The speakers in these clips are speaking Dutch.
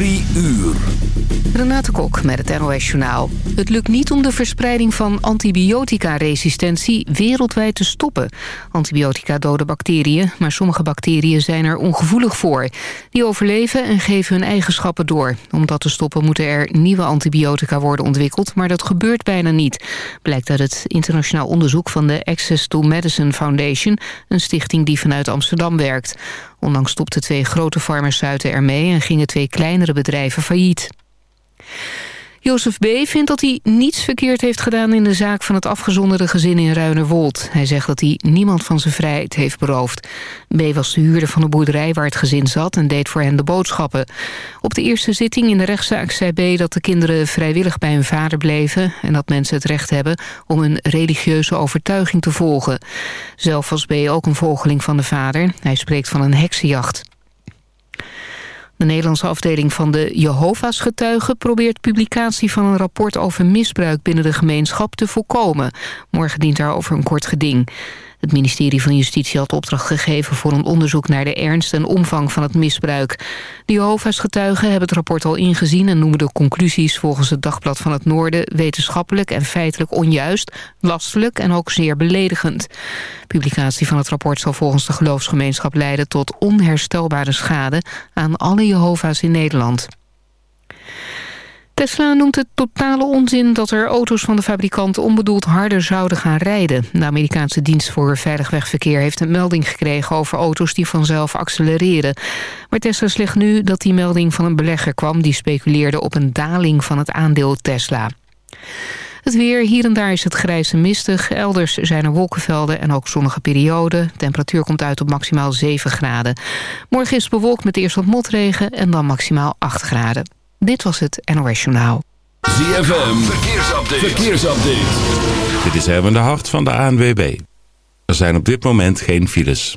Drie uur. Renate Kok met het NOS Journaal. Het lukt niet om de verspreiding van antibiotica-resistentie wereldwijd te stoppen. Antibiotica doden bacteriën, maar sommige bacteriën zijn er ongevoelig voor. Die overleven en geven hun eigenschappen door. Om dat te stoppen moeten er nieuwe antibiotica worden ontwikkeld... maar dat gebeurt bijna niet. Blijkt uit het internationaal onderzoek van de Access to Medicine Foundation... een stichting die vanuit Amsterdam werkt. Ondanks stopten twee grote farmaceuten ermee... en gingen twee kleinere bedrijven failliet. Jozef B. vindt dat hij niets verkeerd heeft gedaan in de zaak van het afgezonderde gezin in Ruinerwold. Hij zegt dat hij niemand van zijn vrijheid heeft beroofd. B. was de huurder van de boerderij waar het gezin zat en deed voor hen de boodschappen. Op de eerste zitting in de rechtszaak zei B. dat de kinderen vrijwillig bij hun vader bleven... en dat mensen het recht hebben om een religieuze overtuiging te volgen. Zelf was B. ook een volgeling van de vader. Hij spreekt van een heksenjacht. De Nederlandse afdeling van de Jehovah's getuigen probeert publicatie van een rapport over misbruik binnen de gemeenschap te voorkomen. Morgen dient daarover een kort geding. Het ministerie van Justitie had opdracht gegeven voor een onderzoek naar de ernst en omvang van het misbruik. De Jehovah's getuigen hebben het rapport al ingezien en noemen de conclusies volgens het Dagblad van het Noorden wetenschappelijk en feitelijk onjuist, lastelijk en ook zeer beledigend. Publicatie van het rapport zal volgens de geloofsgemeenschap leiden tot onherstelbare schade aan alle Jehovah's in Nederland. Tesla noemt het totale onzin dat er auto's van de fabrikant onbedoeld harder zouden gaan rijden. De Amerikaanse dienst voor veilig wegverkeer heeft een melding gekregen over auto's die vanzelf accelereren. Maar Tesla zegt nu dat die melding van een belegger kwam die speculeerde op een daling van het aandeel Tesla. Het weer, hier en daar is het grijs en mistig. Elders zijn er wolkenvelden en ook zonnige perioden. temperatuur komt uit op maximaal 7 graden. Morgen is bewolkt met eerst wat motregen en dan maximaal 8 graden. Dit was het NOS Journaal. ZFM, verkeersupdate. verkeersupdate. Dit is Erwin de Hart van de ANWB. Er zijn op dit moment geen files.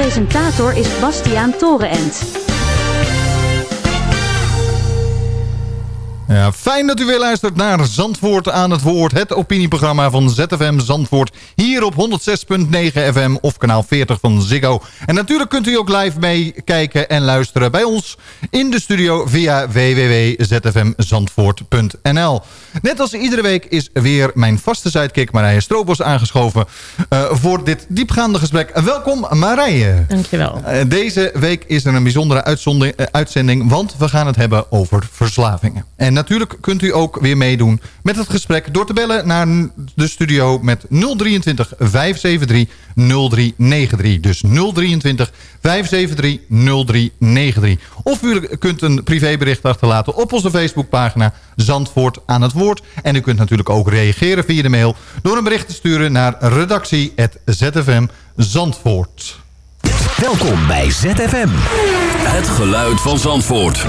Presentator is Bastiaan Torenent. Ja, fijn dat u weer luistert naar Zandvoort aan het woord. Het opinieprogramma van ZFM Zandvoort. Hier op 106.9 FM of kanaal 40 van Ziggo. En natuurlijk kunt u ook live meekijken en luisteren bij ons in de studio via www.zfmzandvoort.nl. Net als iedere week is weer mijn vaste sidekick Marije Stroopos aangeschoven uh, voor dit diepgaande gesprek. Welkom Marije. Dankjewel. Uh, deze week is er een bijzondere uitzending, want we gaan het hebben over verslavingen. En natuurlijk kunt u ook weer meedoen met het gesprek... door te bellen naar de studio met 023 573 0393. Dus 023 573 0393. Of u kunt een privébericht achterlaten op onze Facebookpagina Zandvoort aan het woord. En u kunt natuurlijk ook reageren via de mail... door een bericht te sturen naar redactie.zfm Zandvoort. Welkom bij ZFM. Het geluid van Zandvoort.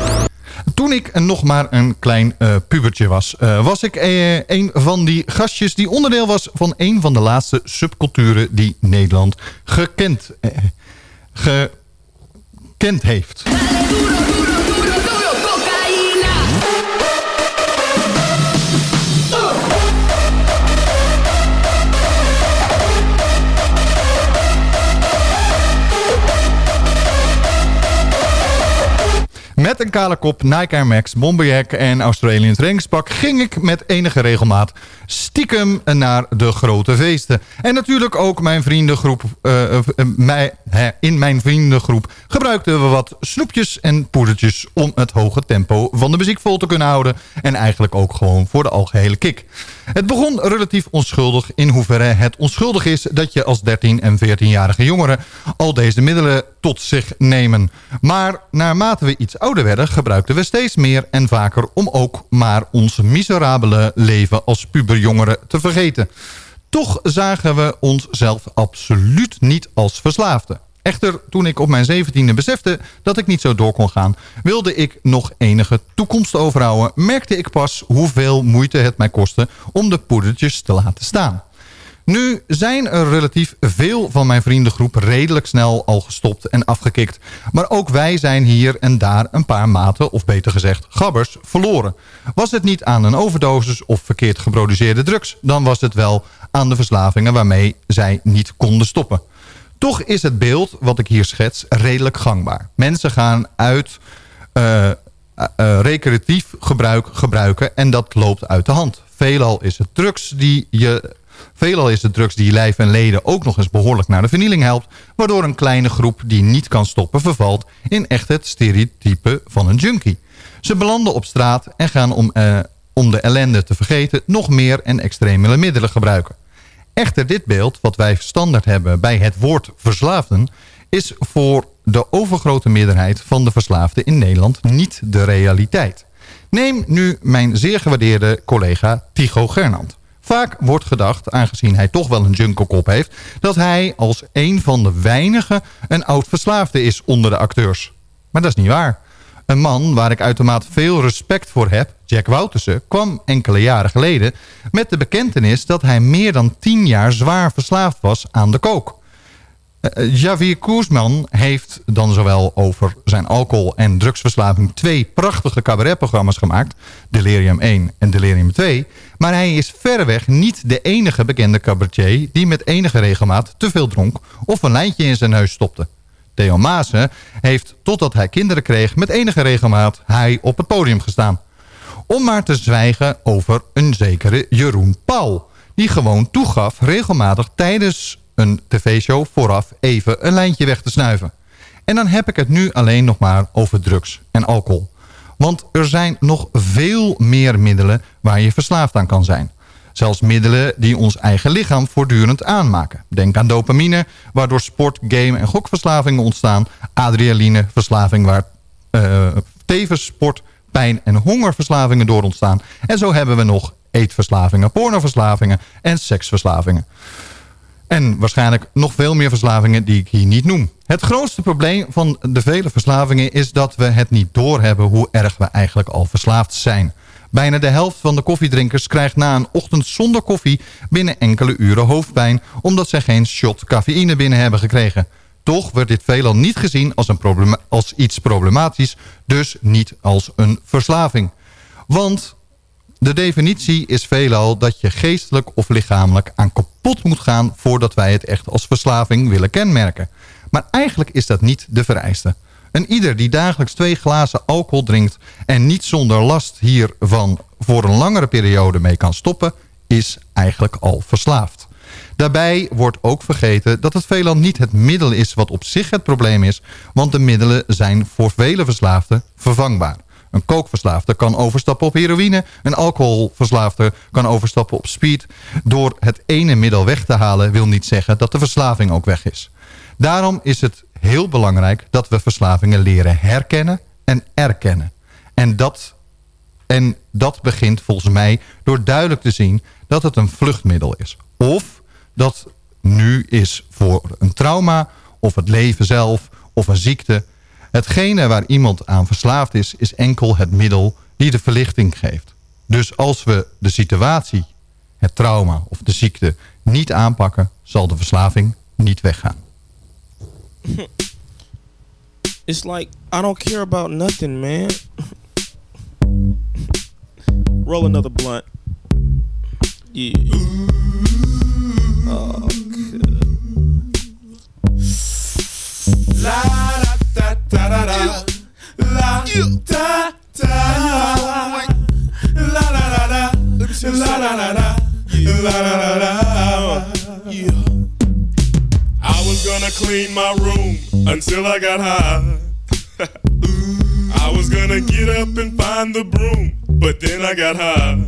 Toen ik nog maar een klein uh, pubertje was... Uh, was ik uh, een van die gastjes die onderdeel was... van een van de laatste subculturen die Nederland gekend, gekend heeft. Met een kale kop, Nike Air Max, Bomberjack en Australian trainingspak... ging ik met enige regelmaat stiekem naar de grote feesten. En natuurlijk ook mijn vriendengroep, uh, uh, mij, hè, in mijn vriendengroep gebruikten we wat snoepjes en poedertjes... om het hoge tempo van de muziek vol te kunnen houden. En eigenlijk ook gewoon voor de algehele kick. Het begon relatief onschuldig in hoeverre het onschuldig is... dat je als 13 en 14-jarige jongeren al deze middelen tot zich nemen. Maar naarmate we iets ouder werden... gebruikten we steeds meer en vaker om ook maar ons miserabele leven als puberjongeren te vergeten. Toch zagen we onszelf absoluut niet als verslaafden. Echter, toen ik op mijn zeventiende besefte dat ik niet zo door kon gaan... wilde ik nog enige toekomst overhouden... merkte ik pas hoeveel moeite het mij kostte om de poedertjes te laten staan. Nu zijn er relatief veel van mijn vriendengroep redelijk snel al gestopt en afgekikt. Maar ook wij zijn hier en daar een paar maten, of beter gezegd gabbers, verloren. Was het niet aan een overdosis of verkeerd geproduceerde drugs... dan was het wel aan de verslavingen waarmee zij niet konden stoppen. Toch is het beeld wat ik hier schets redelijk gangbaar. Mensen gaan uit uh, uh, recreatief gebruik gebruiken en dat loopt uit de hand. Veelal is het drugs die je Veelal is de drugs die lijf en leden ook nog eens behoorlijk naar de vernieling helpt... waardoor een kleine groep die niet kan stoppen vervalt in echt het stereotype van een junkie. Ze belanden op straat en gaan om, uh, om de ellende te vergeten nog meer en extremele middelen gebruiken. Echter dit beeld, wat wij standaard hebben bij het woord verslaafden... is voor de overgrote meerderheid van de verslaafden in Nederland niet de realiteit. Neem nu mijn zeer gewaardeerde collega Tycho Gernand. Vaak wordt gedacht, aangezien hij toch wel een junkelkop heeft... dat hij als een van de weinigen een oud verslaafde is onder de acteurs. Maar dat is niet waar. Een man waar ik uitermate veel respect voor heb, Jack Woutersen... kwam enkele jaren geleden met de bekentenis dat hij meer dan tien jaar zwaar verslaafd was aan de kook. Uh, Javier Koersman heeft dan zowel over zijn alcohol- en drugsverslaving... twee prachtige cabaretprogramma's gemaakt, Delirium 1 en Delirium 2... maar hij is verreweg niet de enige bekende cabaretier... die met enige regelmaat te veel dronk of een lijntje in zijn neus stopte. Theo Maassen heeft, totdat hij kinderen kreeg... met enige regelmaat hij op het podium gestaan. Om maar te zwijgen over een zekere Jeroen Paul... die gewoon toegaf regelmatig tijdens een tv-show vooraf even een lijntje weg te snuiven. En dan heb ik het nu alleen nog maar over drugs en alcohol. Want er zijn nog veel meer middelen waar je verslaafd aan kan zijn. Zelfs middelen die ons eigen lichaam voortdurend aanmaken. Denk aan dopamine, waardoor sport, game en gokverslavingen ontstaan. Adrenaline, verslaving waar uh, tevens sport, pijn en hongerverslavingen door ontstaan. En zo hebben we nog eetverslavingen, pornoverslavingen en seksverslavingen. En waarschijnlijk nog veel meer verslavingen die ik hier niet noem. Het grootste probleem van de vele verslavingen is dat we het niet doorhebben hoe erg we eigenlijk al verslaafd zijn. Bijna de helft van de koffiedrinkers krijgt na een ochtend zonder koffie binnen enkele uren hoofdpijn... omdat zij geen shot cafeïne binnen hebben gekregen. Toch wordt dit veelal niet gezien als, een als iets problematisch, dus niet als een verslaving. Want de definitie is veelal dat je geestelijk of lichamelijk aan kapot moet gaan... voordat wij het echt als verslaving willen kenmerken. Maar eigenlijk is dat niet de vereiste. En ieder die dagelijks twee glazen alcohol drinkt... en niet zonder last hiervan voor een langere periode mee kan stoppen... is eigenlijk al verslaafd. Daarbij wordt ook vergeten dat het veelal niet het middel is wat op zich het probleem is... want de middelen zijn voor vele verslaafden vervangbaar. Een kookverslaafde kan overstappen op heroïne. Een alcoholverslaafde kan overstappen op speed. Door het ene middel weg te halen wil niet zeggen dat de verslaving ook weg is. Daarom is het heel belangrijk dat we verslavingen leren herkennen en erkennen. En dat, en dat begint volgens mij door duidelijk te zien dat het een vluchtmiddel is. Of dat nu is voor een trauma of het leven zelf of een ziekte. Hetgene waar iemand aan verslaafd is, is enkel het middel die de verlichting geeft. Dus als we de situatie, het trauma of de ziekte niet aanpakken, zal de verslaving niet weggaan. It's like I don't care about nothing, man. Roll another blunt. Yeah. Oh, La da da da da da. La da da. La la la la. La la la la. La la la la. Clean my room until I got high. I was gonna get up and find the broom, but then I got high.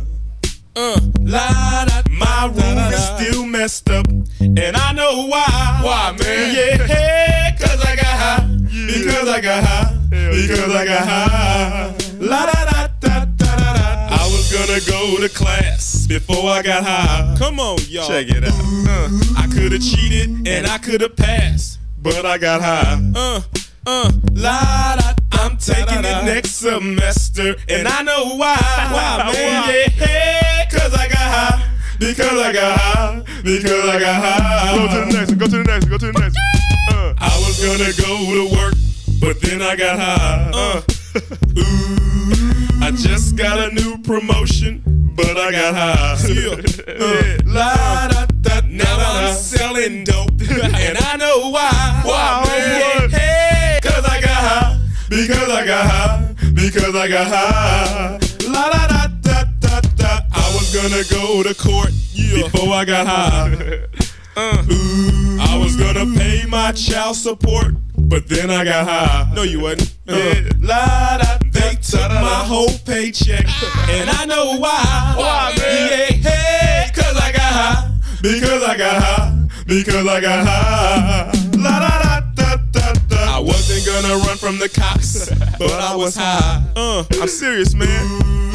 Uh, la, da, my room is still messed up, and I know why. Why, man? Yeah, cause I got high. Because I got high. Because I got high. La da da da da da da. I was gonna go to class before I got high. Come on, y'all. Check it out. Uh, could have cheated and I could have passed, but I got high. Uh, uh, la da. I'm taking it next semester, and I know why. Why, man? Yeah, cause I got high. Because I got high. Because I got high. Go to the next one. Go to the next one. Go to the next one. Uh. I was gonna go to work, but then I got high. Uh. Ooh, I just got a new promotion, but I got high. Yeah. Uh, la, da, da, now I'm selling dope, and I know why. Why, man? Hey, cause I got high. Because I got high. Because I got high. La da da da da da. I was gonna go to court before I got high. Uh. Ooh, I was gonna pay my child support, but then I got high. No, you wasn't. Uh. Yeah, la da. They took my whole paycheck, and I know why. Why, man? Yeah, hey, cause I got high. Because I got high. Because I got high. La da da da da da. I wasn't gonna run from the cops, but I was high. Uh, I'm serious, man.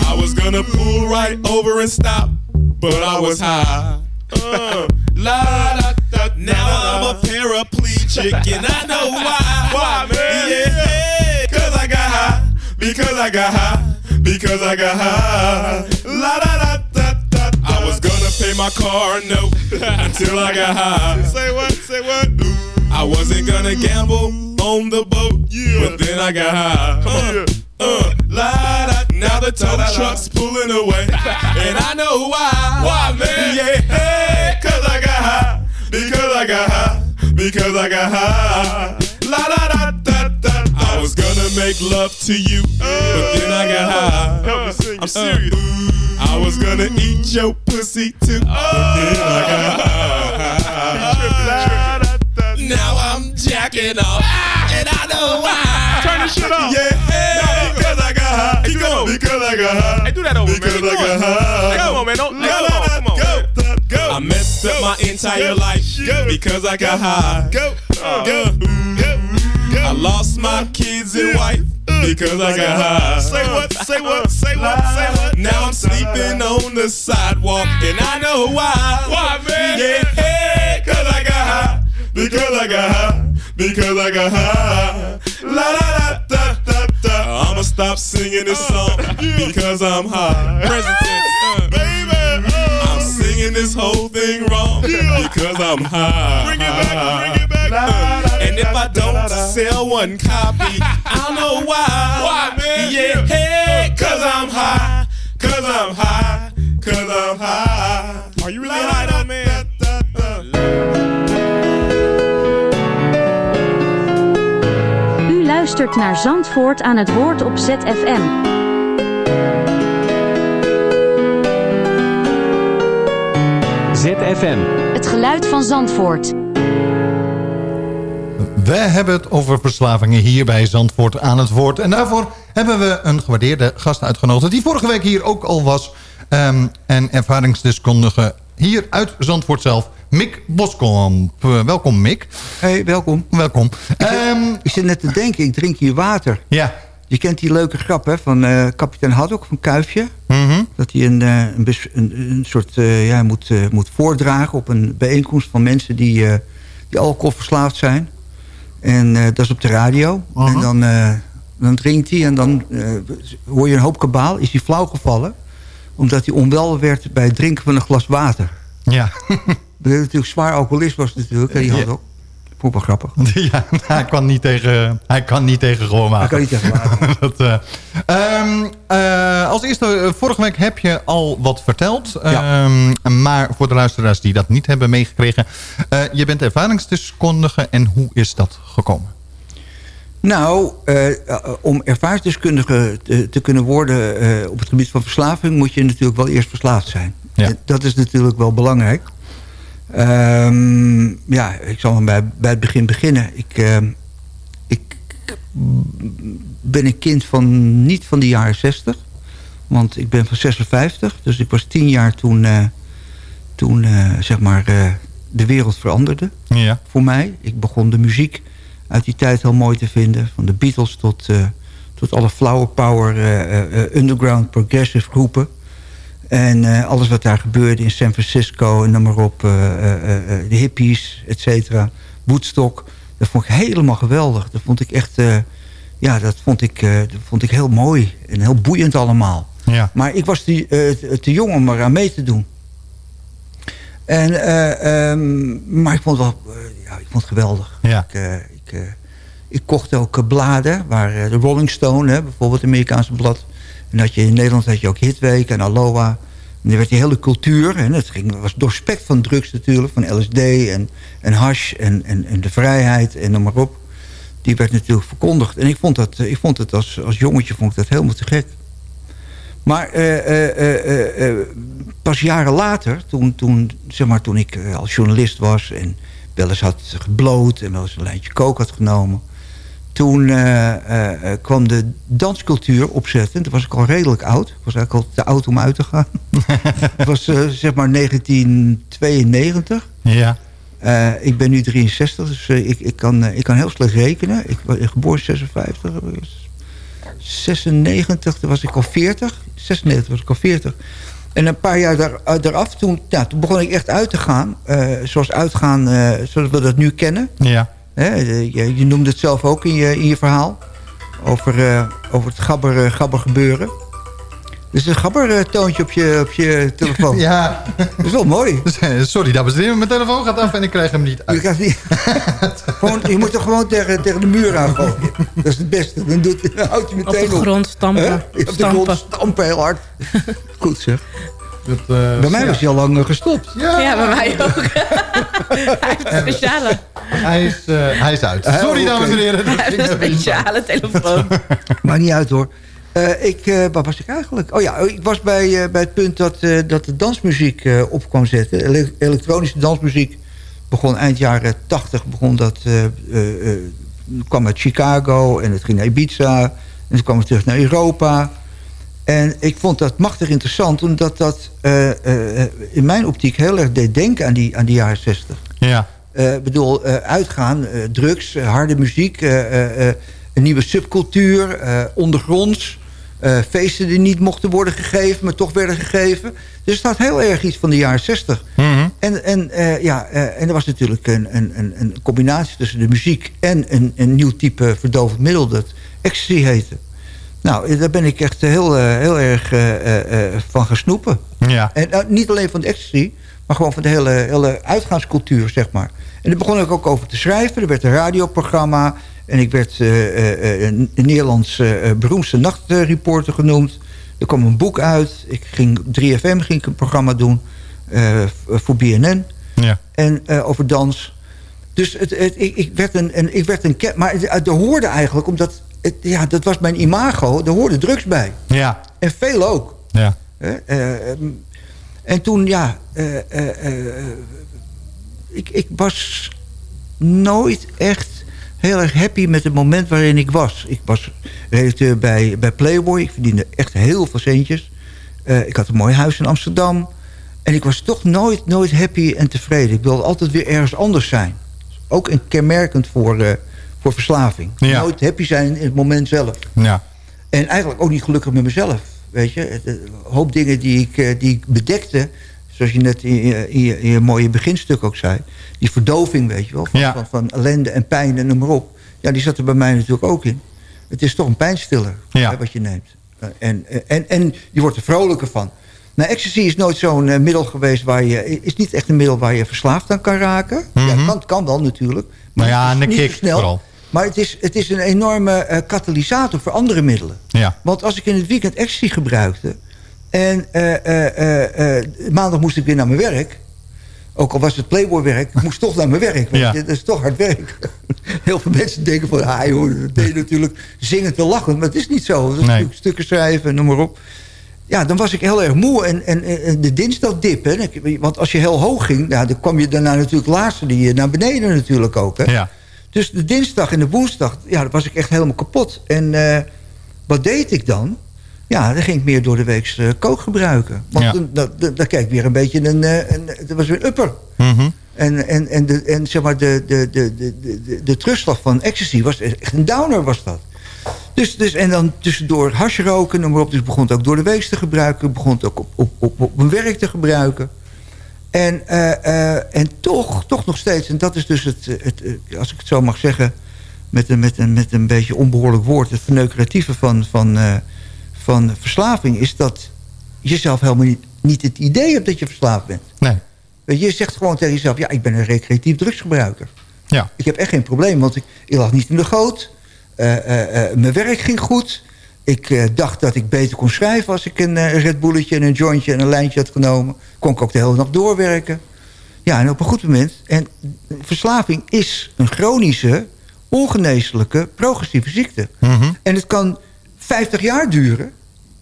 I was gonna pull right over and stop, but I was high. Uh, la da da. Now I'm a paraplegic, and I know why. Why, man? Yeah, cause I got high. Because I got high. Because I got high. La da da da da. Da. I was gonna pay my car note until I got high. Say what? Say what? I wasn't gonna gamble on the boat, Yeah. but then I got high. Come on. Uh, uh, la da. Now the tow truck's pulling away, and I know why. Why, man? Yeah, hey, cause I got high. Because I got high. Because I got high. La da. I was gonna make love to you, but then I got high. Help me sing. I'm serious. I was gonna eat your pussy too, but then I got high. Now I'm jacking off, and I know why. Turn this shit off. Yeah, because I got high. Do that. Because I got high. Hey, do that over, Because man. I got high. Come on, man. Don't let la, go. Come on, go, man. go. I messed up my entire life because I got high. Go, Uh, go, go, go. I lost my kids and wife because I got high. Say what? Say what? Say what? Say what? Now I'm sleeping on the sidewalk and I know why. Why, man? Yeah, cause I got high. Because I got high. Because I got high. La da da da da. I'ma stop singing this song because I'm high. Present tense. Uh. Baby, I'm singing this whole thing wrong because I'm high. Bring it back. Bring it back. And if I don't sell one copy, I don't know why. Why, man? Yeah, hey, cause I'm high. cause I'm high, cause I'm high. Are you really high though, man? U luistert naar Zandvoort aan het woord op ZFM. ZFM. Het geluid van Zandvoort. We hebben het over verslavingen hier bij Zandvoort aan het woord. En daarvoor hebben we een gewaardeerde gast uitgenodigd... die vorige week hier ook al was. ehm, en ervaringsdeskundige hier uit Zandvoort zelf, Mick Boskamp. Eh, welkom, Mick. Hey, welkom. Welkom. ik zit net te denken, ik drink hier water. Ja. Je kent die leuke grap hè, van eh, kapitein Haddock, van Kuifje. Mhm. Dat hij een, eh, een, een, een soort ja, moet, moet voordragen op een bijeenkomst van mensen die, die alcoholverslaafd zijn. En eh, dat is op de radio. En dan, eh, dan drinkt hij en dan eh, hoor je een hoop kabaal. Is hij flauw gevallen. Omdat hij onwel werd bij het drinken van een glas water. Ja. Dat hij natuurlijk zwaar alcoholist was natuurlijk. hè, Die had ook. Vond ik wel grappig. Ja, hij kan niet tegen, hij kan niet tegen gewoon. Hij kan niet tegen. Dat, eh, ehm, eh, als eerste, eh, vorige week heb je al wat verteld. Ehm, maar voor de luisteraars die dat niet hebben meegekregen. eh, je bent ervaringsdeskundige en hoe is dat gekomen? Nou, om ervaringsdeskundige te, te kunnen worden eh, op het gebied van verslaving... moet je natuurlijk wel eerst verslaafd zijn. En Dat is natuurlijk wel belangrijk. Ehm, ja, ik zal maar bij, bij het begin beginnen. Ik, ehm, ik ben een kind van niet van de jaren 60. Want ik ben van 56. Dus ik was tien jaar toen, eh, toen eh, zeg maar, eh, de wereld veranderde. Ja. Voor mij. Ik begon de muziek uit die tijd heel mooi te vinden. Van de Beatles tot, tot alle flower power, underground, progressive groepen. En eh, alles wat daar gebeurde in San Francisco en noem maar op. eh, eh, de hippies, et cetera. Woodstock. Dat vond ik helemaal geweldig. Dat vond ik echt... ja, dat vond ik, dat vond ik heel mooi. En heel boeiend allemaal. Ja. Maar ik was te, te- jong om eraan mee te doen. En, eh, ehm, maar ik vond het wel ja, ik vond het geweldig. Ja. Ik, ik, ik kocht ook bladen, waar de Rolling Stone, hè, bijvoorbeeld het Amerikaanse blad. En je, in Nederland had je ook Hitweek en Aloha. En er werd die hele cultuur, en het ging, was doorspekt van drugs natuurlijk, van LSD en, en hash en, en, en de vrijheid en noem maar op. Die werd natuurlijk verkondigd. En ik vond, dat, eh, ik vond het als, als jongetje vond ik dat helemaal te gek. Maar eh, eh, pas jaren later, toen, toen, zeg maar, toen ik als journalist was... en wel eens had gebloot en wel eens een lijntje kook had genomen... toen eh, eh, eh, kwam de danscultuur opzetten. Toen was ik al redelijk oud. Ik was eigenlijk al te oud om uit te gaan. Het was zeg maar 1992. Ja. Ik ben nu 63, dus ik, ik, kan, ik kan heel slecht rekenen. Ik was geboren 56, eh, 96, toen was ik al 40. 96 was ik al 40. En een paar jaar daar, daaraf, toen, ja, toen begon ik echt uit te gaan. zoals uitgaan, zoals we dat nu kennen. Ja. Hè, je, je noemde het zelf ook in je, in je verhaal. Over, eh, over het gabber, eh, gabber gebeuren. Dus een gabber eh, toontje op je, op je telefoon. Ja. Dat is wel mooi. Sorry, dames en heren, mijn telefoon gaat af en ik krijg hem niet uit. Je, krijgt niet, gewoon, je moet er gewoon tegen, tegen de muur aan gooien. Dat is het beste. Dan, doet, dan houdt je meteen Op de grond stampen. Op de Stampen. grond stampen heel hard. Goed zeg. Eh, bij mij was hij al lang eh, gestopt. Ja, bij mij ook. Hij heeft een speciale. Hij is, eh, hij is uit. Ah, Sorry, dames en heren. Hij heeft een speciale telefoon. Maakt niet uit hoor. Eh, ik, eh, waar was ik eigenlijk? Oh ja, ik was bij, eh, bij het punt dat, eh, dat de dansmuziek eh, op kwam zetten. Ele- elektronische dansmuziek begon eind jaren 80. Begon dat, eh, eh, eh, kwam uit Chicago en het ging naar Ibiza. En toen kwam het terug naar Europa. En ik vond dat machtig interessant, omdat dat eh, eh, in mijn optiek heel erg deed denken aan die, aan die jaren 60. Ja. Eh, Ik bedoel, uitgaan, drugs, harde muziek, een nieuwe subcultuur, ondergronds. feesten die niet mochten worden gegeven, maar toch werden gegeven. Dus het had heel erg iets van de jaren 60. En, en, eh, ja, en er was natuurlijk een, een, een, een combinatie tussen de muziek... en een, een nieuw type verdovend middel dat ecstasy heette. Nou, daar ben ik echt heel, eh, heel erg eh, eh, van gaan snoepen. Ja. En nou, niet alleen van de ecstasy, maar gewoon van de hele, hele uitgaanscultuur, zeg maar. En daar begon ik ook over te schrijven. Er werd een radioprogramma. En ik werd een Nederlands beroemdste nachtreporter genoemd. Er kwam een boek uit. Ik ging 3FM ging ik een programma doen voor BNN. Ja. En over dans. Dus het, het, ik, ik werd een, een, ik werd een maar er hoorde eigenlijk, omdat het, ja, dat was mijn imago, er hoorde drugs bij. Ja. En veel ook. Ja. Eh, ehm, en toen, ja, eh, eh, eh, ik, ik was nooit echt heel erg happy met het moment waarin ik was. Ik was redacteur bij, bij Playboy. Ik verdiende echt heel veel centjes. Ik had een mooi huis in Amsterdam. En ik was toch nooit, nooit happy en tevreden. Ik wilde altijd weer ergens anders zijn. Ook een kenmerkend voor, eh, voor verslaving. Ja. Nooit happy zijn in het moment zelf. Ja. En eigenlijk ook niet gelukkig met mezelf. Weet je, een hoop dingen die ik, eh, die ik bedekte... zoals je net in je, in, je, in je mooie beginstuk ook zei... die verdoving, weet je wel, van, Ja. van, van ellende en pijn en noem maar op... ja, die zat er bij mij natuurlijk ook in. Het is toch een pijnstiller Ja. hè, wat je neemt. Eh, En, en, en je wordt er vrolijker van. Nou, ecstasy is nooit zo'n eh, middel geweest waar je... is niet echt een middel waar je verslaafd aan kan raken. Ja, Mhm. kan, kan wel natuurlijk. Maar ja, het is en de kick vooral. Maar het is, het is een enorme eh, katalysator voor andere middelen. Ja. Want als ik in het weekend ecstasy gebruikte... en eh, eh, maandag moest ik weer naar mijn werk... ook al was het Playboy-werk, ik moest toch naar mijn werk. weet Ja. Dat is toch hard werk. Heel veel mensen denken van... ah joh, dat deed je natuurlijk zingend te lachen. Maar het is niet zo. Dat is Nee. natuurlijk stukken schrijven, noem maar op. Ja, dan was ik heel erg moe. En, en, en de dinsdagdip, hè. Want als je heel hoog ging... Nou, dan kwam je daarna natuurlijk laatste die naar beneden natuurlijk ook. Hè. Ja. Dus de dinsdag en de woensdag, ja, was ik echt helemaal kapot. En eh, wat deed ik dan? Ja, dan ging ik meer door de week uh, kook gebruiken. Want Ja. dan, dan, dan, dan kijk ik weer een beetje een... eh, een dat was weer een upper. Mhm. En, en, en, de, en zeg maar, de, de, de, de, de, de terugslag van ecstasy was echt een downer was dat. Dus, dus, en dan tussendoor hash roken, noem maar op. Dus begon het ook door de week te gebruiken. Ik begon het ook op, op, op, op mijn werk te gebruiken. En, eh, eh, en toch, toch nog steeds, en dat is dus het, het, het- als ik het zo mag zeggen... met een, met een, met een beetje onbehoorlijk woord... het verneukeratieve van, van, eh, van verslaving... is dat je zelf helemaal niet, niet het idee hebt dat je verslaafd bent. Nee. Je zegt gewoon tegen jezelf... ja, ik ben een recreatief drugsgebruiker. Ja. Ik heb echt geen probleem, want ik, ik lag niet in de goot. Eh, eh, eh, mijn werk ging goed. Ik eh, dacht dat ik beter kon schrijven... als ik een eh, Red Bulletje en een jointje en een lijntje had genomen. Kon ik ook de hele nacht doorwerken. Ja, en op een goed moment... en verslaving is een chronische, ongeneeslijke, progressieve ziekte. Mhm. En het kan 50 jaar duren...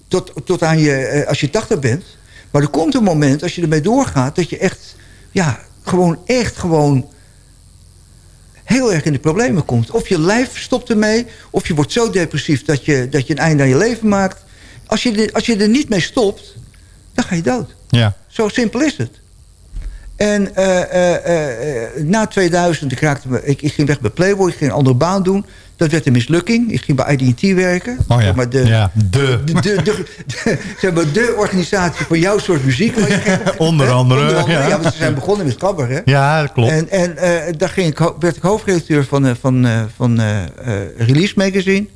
tot, tot aan je, eh, als je 80 bent. Maar er komt een moment, als je ermee doorgaat... dat je echt, ja, gewoon echt gewoon heel erg in de problemen komt. Of je lijf stopt ermee, of je wordt zo depressief... dat je, dat je een einde aan je leven maakt. Als je, als je er niet mee stopt, dan ga je dood. Ja. Zo simpel is het. En eh, eh, eh, na 2000, ik, raakte me, ik, ik ging weg bij Playboy, ik ging een andere baan doen. Dat werd een mislukking. Ik ging bij IDT werken. Oh ja. Zeg maar de, Ja, de. de, de, de, zeg maar de organisatie voor jouw soort muziek. Onder hè? andere, Onder andere, ja. ja. want ze zijn begonnen met cabaret. Ja, dat klopt. En, en eh, daar ging ik, werd ik hoofdredacteur van, eh, van, eh, van Release Magazine.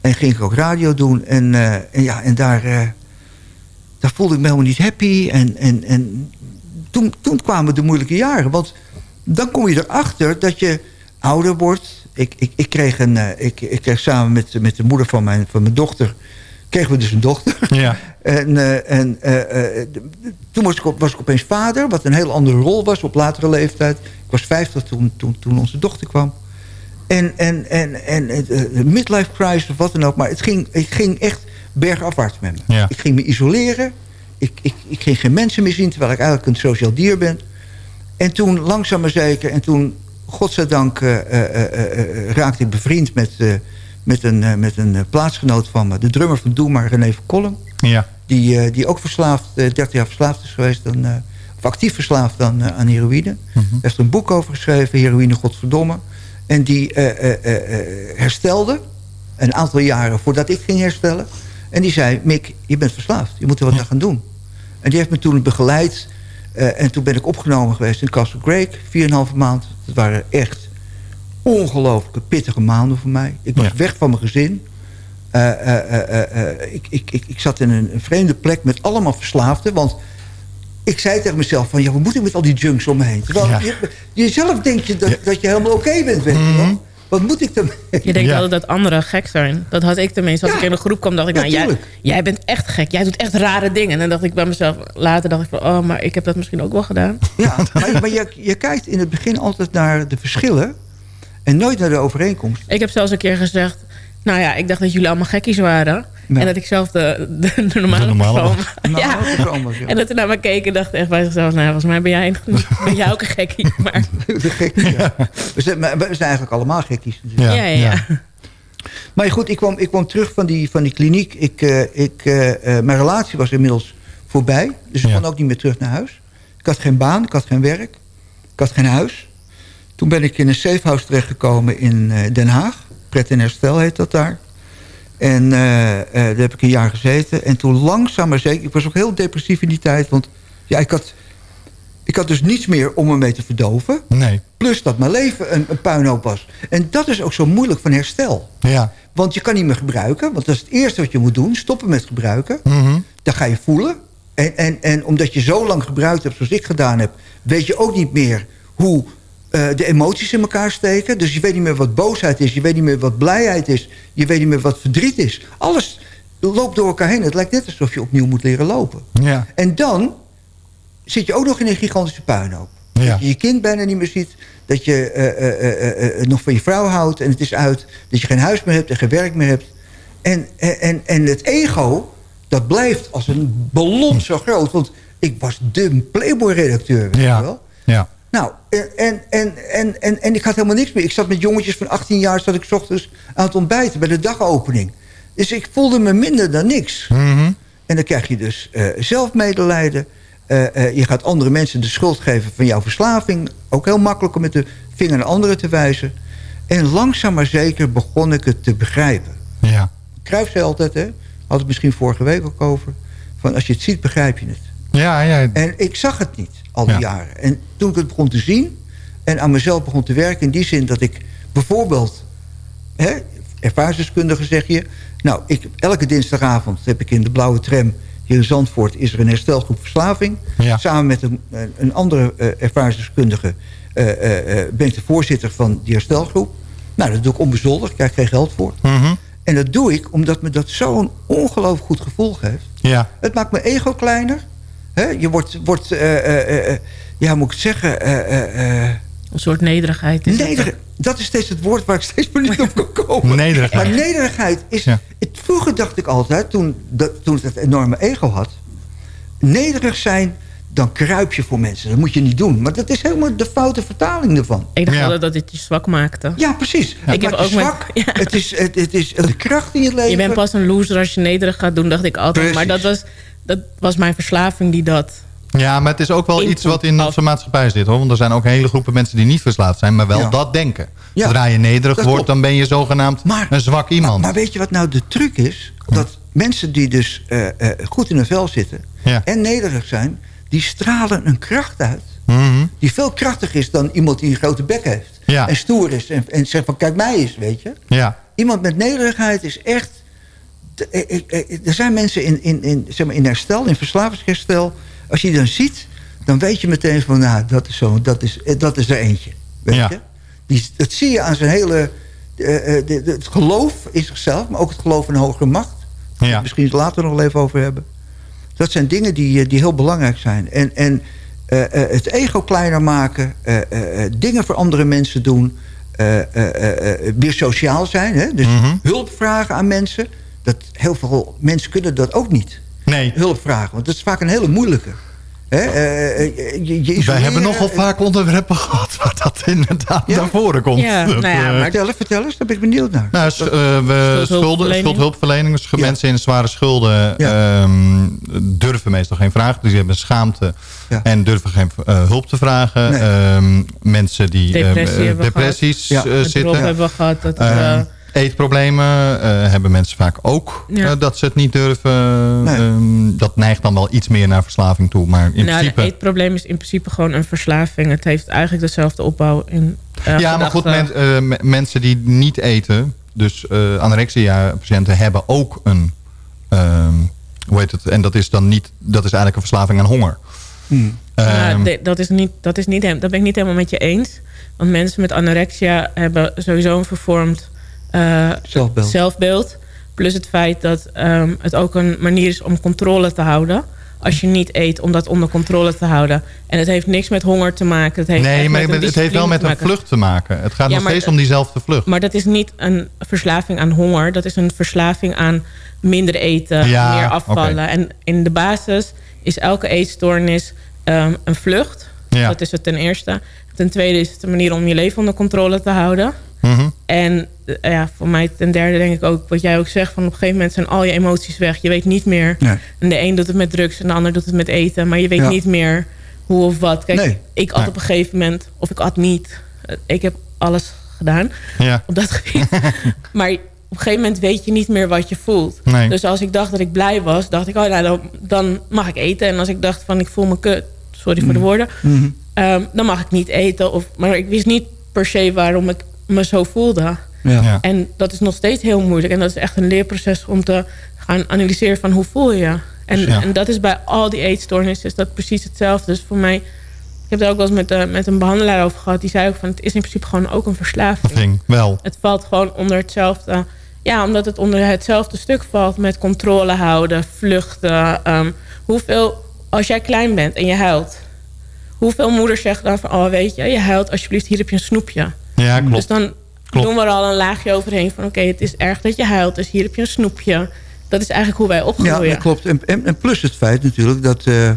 En ging ik ook radio doen. En, en, ja, en daar, daar voelde ik me helemaal niet happy. En, en, en toen, toen kwamen de moeilijke jaren. Want dan kom je erachter dat je ouder wordt. Ik, ik, ik, kreeg, een, eh, ik, ik kreeg samen met, met de moeder van mijn, van mijn dochter... kregen we dus een dochter. Ja. En, eh, en eh, toen was ik, op- was ik opeens vader, wat een heel andere rol was op latere leeftijd. Ik was 50 toen, toen, toen onze dochter kwam. En, en, en, en de midlife crisis of wat dan ook. Maar het ging, het ging echt bergafwaarts met me. Ja. Ik ging me isoleren. Ik, ik, ik ging geen mensen meer zien, terwijl ik eigenlijk een sociaal dier ben. En toen langzaam maar zeker, en toen, godzijdank, eh, eh, eh, raakte ik bevriend met, met een, met een plaatsgenoot van me. De drummer van Doe maar, René van Kolm. Ja. Die, die ook verslaafd, eh, 30 jaar verslaafd is geweest. Eh, of actief verslaafd aan, eh, aan heroïne. Hij heeft een boek over geschreven, Heroïne Godverdomme. En die herstelde, een aantal jaren voordat ik ging herstellen. En die zei, Mick, je bent verslaafd. Je moet er wat aan gaan doen. En die heeft me toen begeleid. Eh, en toen ben ik opgenomen geweest in Castle Creek. 4,5 maand. Dat waren echt ongelooflijke pittige maanden voor mij. Ik was Ja. weg van mijn gezin. Eh, eh, ik, ik, ik, ik zat in een, een vreemde plek met allemaal verslaafden. Want ik zei tegen mezelf van... ja, wat moet ik met al die junks om me heen? Terwijl Ja. je, jezelf denk je dat, dat je helemaal oké bent, weet wel. Wat moet ik ermee? Je denkt altijd dat anderen gek zijn. Dat had ik tenminste. Als ik in een groep kwam, dacht ik... Nou, jij, tuurlijk. jij bent echt gek. Jij doet echt rare dingen. En dan dacht ik bij mezelf... Later dacht ik van... Oh, maar ik heb dat misschien ook wel gedaan. Ja, maar, maar je, je kijkt in het begin altijd naar de verschillen... en nooit naar de overeenkomst. Ik heb zelfs een keer gezegd... Nou ja, ik dacht dat jullie allemaal gekkies waren. En dat ik zelf de, de, de normale, De normale persoon was. Ja. Dat is anders, ja. En dat ze naar me keken en dachten echt bij zichzelf... Nou, volgens mij ben jij, ben jij ook een gekkie. Maar De gekkies, ja. we, zijn, maar we zijn eigenlijk allemaal gekkies. natuurlijk. ja, ja, ja. Maar goed, ik kwam, ik kwam terug van die, van die kliniek. Ik, eh, ik, eh, eh, mijn relatie was inmiddels voorbij. Dus ik Ja. kon ook niet meer terug naar huis. Ik had geen baan, ik had geen werk. Ik had geen huis. Toen ben ik in een safehouse terechtgekomen in eh, Den Haag. Pret en herstel heet dat daar. En eh, eh, daar heb ik een jaar gezeten. En toen langzaam maar zeker... Ik was ook heel depressief in die tijd. Want ja, ik had, ik had dus niets meer om me mee te verdoven. Nee. Plus dat mijn leven een, een puinhoop was. En dat is ook zo moeilijk van herstel. Ja. Want je kan niet meer gebruiken. Want dat is het eerste wat je moet doen. Stoppen met gebruiken. Mhm. Dan ga je voelen. En, en, en omdat je zo lang gebruikt hebt zoals ik gedaan heb... weet je ook niet meer hoe eh, de emoties in elkaar steken. Dus je weet niet meer wat boosheid is. Je weet niet meer wat blijheid is. Je weet niet meer wat verdriet is. Alles loopt door elkaar heen. Het lijkt net alsof je opnieuw moet leren lopen. Ja. En dan zit je ook nog in een gigantische puinhoop. Ja. Dat je je kind bijna niet meer ziet. Dat je eh, nog van je vrouw houdt en het is uit. Dat je geen huis meer hebt en geen werk meer hebt. En, en, en, het ego, dat blijft als een ballon zo groot. Want ik was de Playboy-redacteur, weet je Ja. wel. Ja. Nou, en, en, en, en, en, ik had helemaal niks meer. Ik zat met jongetjes van 18 jaar... zat ik 's ochtends aan het ontbijten bij de dagopening. Dus ik voelde me minder dan niks. Mhm. En dan krijg je dus eh, zelfmedelijden. Eh, eh, je gaat andere mensen de schuld geven van jouw verslaving. Ook heel makkelijk om met de vinger naar anderen te wijzen. En langzaam maar zeker begon ik het te begrijpen. Ja. Cruijff zei altijd, hè, had het misschien vorige week ook over... van als je het ziet, begrijp je het. Ja, ja. En ik zag het niet, al die Ja. jaren. En toen ik het begon te zien en aan mezelf begon te werken... in die zin dat ik bijvoorbeeld... Hè, ervaringsdeskundige zeg je... Nou, ik, elke dinsdagavond heb ik in de blauwe tram... hier in Zandvoort is er een herstelgroep verslaving. Ja. Samen met een, een andere eh, ervaringsdeskundige... eh, eh, eh, ben ik de voorzitter van die herstelgroep. Nou, dat doe ik onbezoldigd, ik krijg geen geld voor. Mhm. En dat doe ik omdat me dat zo'n ongelooflijk goed gevoel geeft. Ja. Het maakt mijn ego kleiner. Hè? Je wordt, wordt eh, eh, eh, ja, moet ik het zeggen... eh, eh, eh, Een soort nederigheid. Is het nederig, dat is steeds het woord waar ik steeds maar niet op kan komen. Nederigheid. Maar nederigheid is... Ja. Het, vroeger dacht ik altijd, toen, dat, toen ik het enorme ego had... nederig zijn, dan kruip je voor mensen. Dat moet je niet doen. Maar dat is helemaal de foute vertaling ervan. Ik dacht Ja. altijd dat dit je zwak maakte. Ja, precies. Ik Het heb ook met- zwak. ja. Het, is, het, het is de kracht in je leven. Je bent pas een loser als je nederig gaat doen, dacht ik altijd. Maar dat was, dat was mijn verslaving die dat... Ja, maar het is ook wel iets wat in onze maatschappij zit. hoor. Want er zijn ook hele groepen mensen die niet verslaafd zijn... maar wel Ja. dat denken. Ja, Zodra je nederig dat wordt, klopt. dan ben je zogenaamd Maar- een zwak iemand. Maar, maar weet je wat nou de truc is? Dat mensen die dus eh, eh, goed in hun vel zitten... Ja. en nederig zijn... die stralen een kracht uit... Mhm. die veel krachtiger is dan iemand die een grote bek heeft. Ja. En stoer is en, en zegt van kijk mij eens, weet je. Ja. Iemand met nederigheid is echt... eh, eh, eh, Er zijn mensen in, in, in, zeg maar in herstel, in verslavingsherstel... als je die dan ziet, dan weet je meteen van... nou, dat is, zo, dat is, dat is er eentje, weet Ja. je. Die, dat zie je aan zijn hele... de- de- het geloof in zichzelf, maar ook het geloof in een hogere macht. Daar Ja. Misschien later nog even over hebben. Dat zijn dingen die, die heel belangrijk zijn. En, en het ego kleiner maken, dingen voor andere mensen doen, weer sociaal zijn. Hè? Dus Mhm. hulp vragen aan mensen. Dat, heel veel mensen kunnen dat ook niet. Nee. Hulp vragen, want dat is vaak een hele moeilijke. Hè? eh, eh, je, je Wij hebben nogal vaak onderwerpen gehad... waar dat inderdaad naar voren komt. Ja, Dat, nou ja, eh, maar- Vertel eens, vertel eens, daar ben ik benieuwd naar. Nou, eh, we, schulden, Schuldhulpverlening. schuldhulpverlening. Dus Ja. mensen in zware schulden Ja. ehm, durven meestal geen vragen. Dus die hebben schaamte Ja. en durven geen eh, hulp te vragen. Nee. Ehm, mensen die eh, Depressie eh, we depressies gehad. Ja. Het erop zitten. hebben we gehad. Dat, Ehm, eh, eetproblemen eh, hebben mensen vaak ook. Ja. eh, dat ze het niet durven. Nee. Ehm, dat neigt dan wel iets meer naar verslaving toe. Maar in nou, principe... het eetprobleem is in principe gewoon een verslaving. Het heeft eigenlijk dezelfde opbouw in ja, maar goed, men- eh, me- mensen die niet eten... dus eh anorexia-patiënten hebben ook een... ehm, hoe heet het? En dat is dan niet... dat is eigenlijk een verslaving aan honger. Hmm. Ehm, de- dat, is niet, dat, is niet, dat ben ik niet helemaal met je eens. Want mensen met anorexia hebben sowieso een vervormd Zelfbeeld. zelfbeeld. Plus het feit dat ehm, het ook een manier is om controle te houden. Als je niet eet, om dat onder controle te houden. En het heeft niks met honger te maken. Het heeft Nee, maar het heeft wel met een vlucht te maken. Het gaat Ja, nog maar- steeds om diezelfde vlucht. Maar dat is niet een verslaving aan honger. Dat is een verslaving aan minder eten, Ja, meer afvallen. En in de basis is elke eetstoornis ehm, een vlucht. Ja. Dat is het ten eerste. Ten tweede is het een manier om je leven onder controle te houden. Mhm. En eh, ja, voor mij ten derde denk ik ook wat jij ook zegt... van op een gegeven moment zijn al je emoties weg. Je weet niet meer. Nee. En de een doet het met drugs en de ander doet het met eten. Maar je weet Ja. niet meer hoe of wat. Kijk, Nee. ik at Nee. op een gegeven moment... of ik at niet. Eh, Ik heb alles gedaan Ja. op dat gebied. maar op een gegeven moment weet je niet meer wat je voelt. Dus als ik dacht dat ik blij was, dacht ik, oh, nou, dan, dan mag ik eten. En als ik dacht van ik voel me kut, sorry voor de woorden, Mhm. ehm, dan mag ik niet eten. Of, maar ik wist niet per se waarom ik me zo voelde. Ja. Ja. En dat is nog steeds heel moeilijk. En dat is echt een leerproces om te gaan analyseren van hoe voel je je. En, Ja. en dat is bij al die eetstoornissen is dat precies hetzelfde. Dus voor mij, ik heb daar ook wel eens met, eh, met een behandelaar over gehad. Die zei ook van het is in principe gewoon ook een verslaving. Ging wel. Het valt gewoon onder hetzelfde. Ja, omdat het onder hetzelfde stuk valt met controle houden, vluchten. ehm, hoeveel, als jij klein bent en je huilt. Hoeveel moeders zeggen dan van, oh weet je, je huilt, alsjeblieft, hier heb je een snoepje. Ja, klopt. Dus dan Klopt. doen we er al een laagje overheen van, oké, het is erg dat je huilt, dus hier heb je een snoepje. Dat is eigenlijk hoe wij Ja, opgroeien. dat klopt. En, en, en plus het feit natuurlijk dat... eh,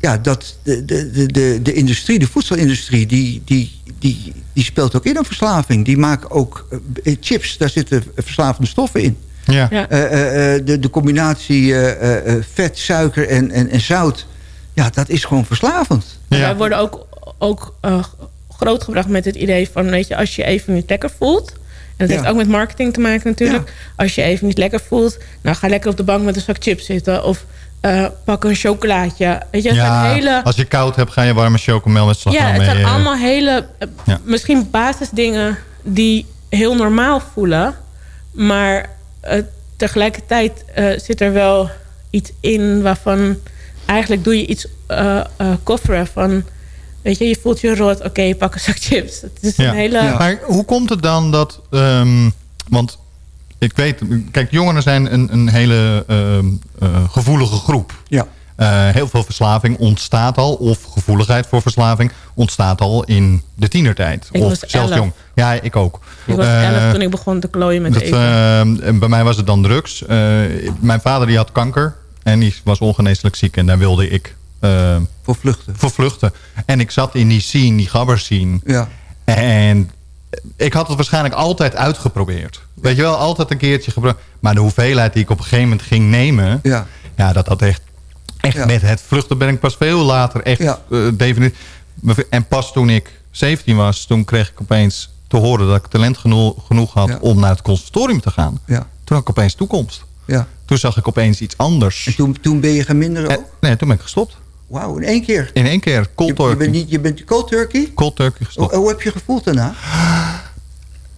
ja, dat de, de, de, de, de industrie, de voedselindustrie... Die, die, die, die speelt ook in een verslaving. Die maken ook eh, chips, daar zitten verslavende stoffen in. Ja. Ja. Eh, eh, eh, de, de combinatie eh, eh, eh, vet, suiker en, en, en zout... ja, dat is gewoon verslavend. Ja. wij worden ook, ook eh, grootgebracht met het idee van... weet je, als je even niet lekker voelt... en dat Ja. heeft ook met marketing te maken natuurlijk... als je even niet lekker voelt... nou ga lekker op de bank met een zak chips zitten... of eh, pak een chocolaatje. Weet je, Ja, hele... als je koud hebt, ga je warme chocomel met slagroom Ja, het zijn eh, allemaal hele... eh, misschien basisdingen die heel normaal voelen... maar tegelijkertijd zit er wel iets in waarvan... eigenlijk doe je iets kofferen van... weet je, je voelt je rot, oké, pak een zak chips. Het is Ja. een hele... Maar hoe komt het dan dat... ehm, want ik weet... Kijk, jongeren zijn een, een hele ehm, eh, gevoelige groep. Ja. Eh, heel veel verslaving ontstaat al... of gevoeligheid voor verslaving ontstaat al in de tienertijd. Ik of was zelfs elf. jong. Ja, ik ook. Ik was Eh, elf toen ik begon te klooien met dat, eten. eh, en bij mij was het dan drugs. Eh, mijn vader die had kanker. En die was ongeneeslijk ziek. En daar wilde ik... eh, Voor vluchten. voor vluchten. En ik zat in die scene, die gabber scene. Ja. En ik had het waarschijnlijk altijd uitgeprobeerd. Weet je wel, altijd een keertje geprobeerd. Maar de hoeveelheid die ik op een gegeven moment ging nemen... Ja. ja dat had echt... Echt Ja. met het vluchten ben ik pas veel later echt Ja. eh, definitief... En pas toen ik 17 was, toen kreeg ik opeens te horen... dat ik talent genoeg, genoeg had Ja. om naar het conservatorium te gaan. Ja. Toen had ik opeens toekomst. ja. Toen zag ik opeens iets anders. En toen, toen ben je gaan minderen En- ook? nee, toen ben ik gestopt. Wauw, in één keer. In één keer, cold Je, je turkey. bent niet, je bent cold turkey? Cold turkey gestopt. Hoe, heb je gevoeld daarna?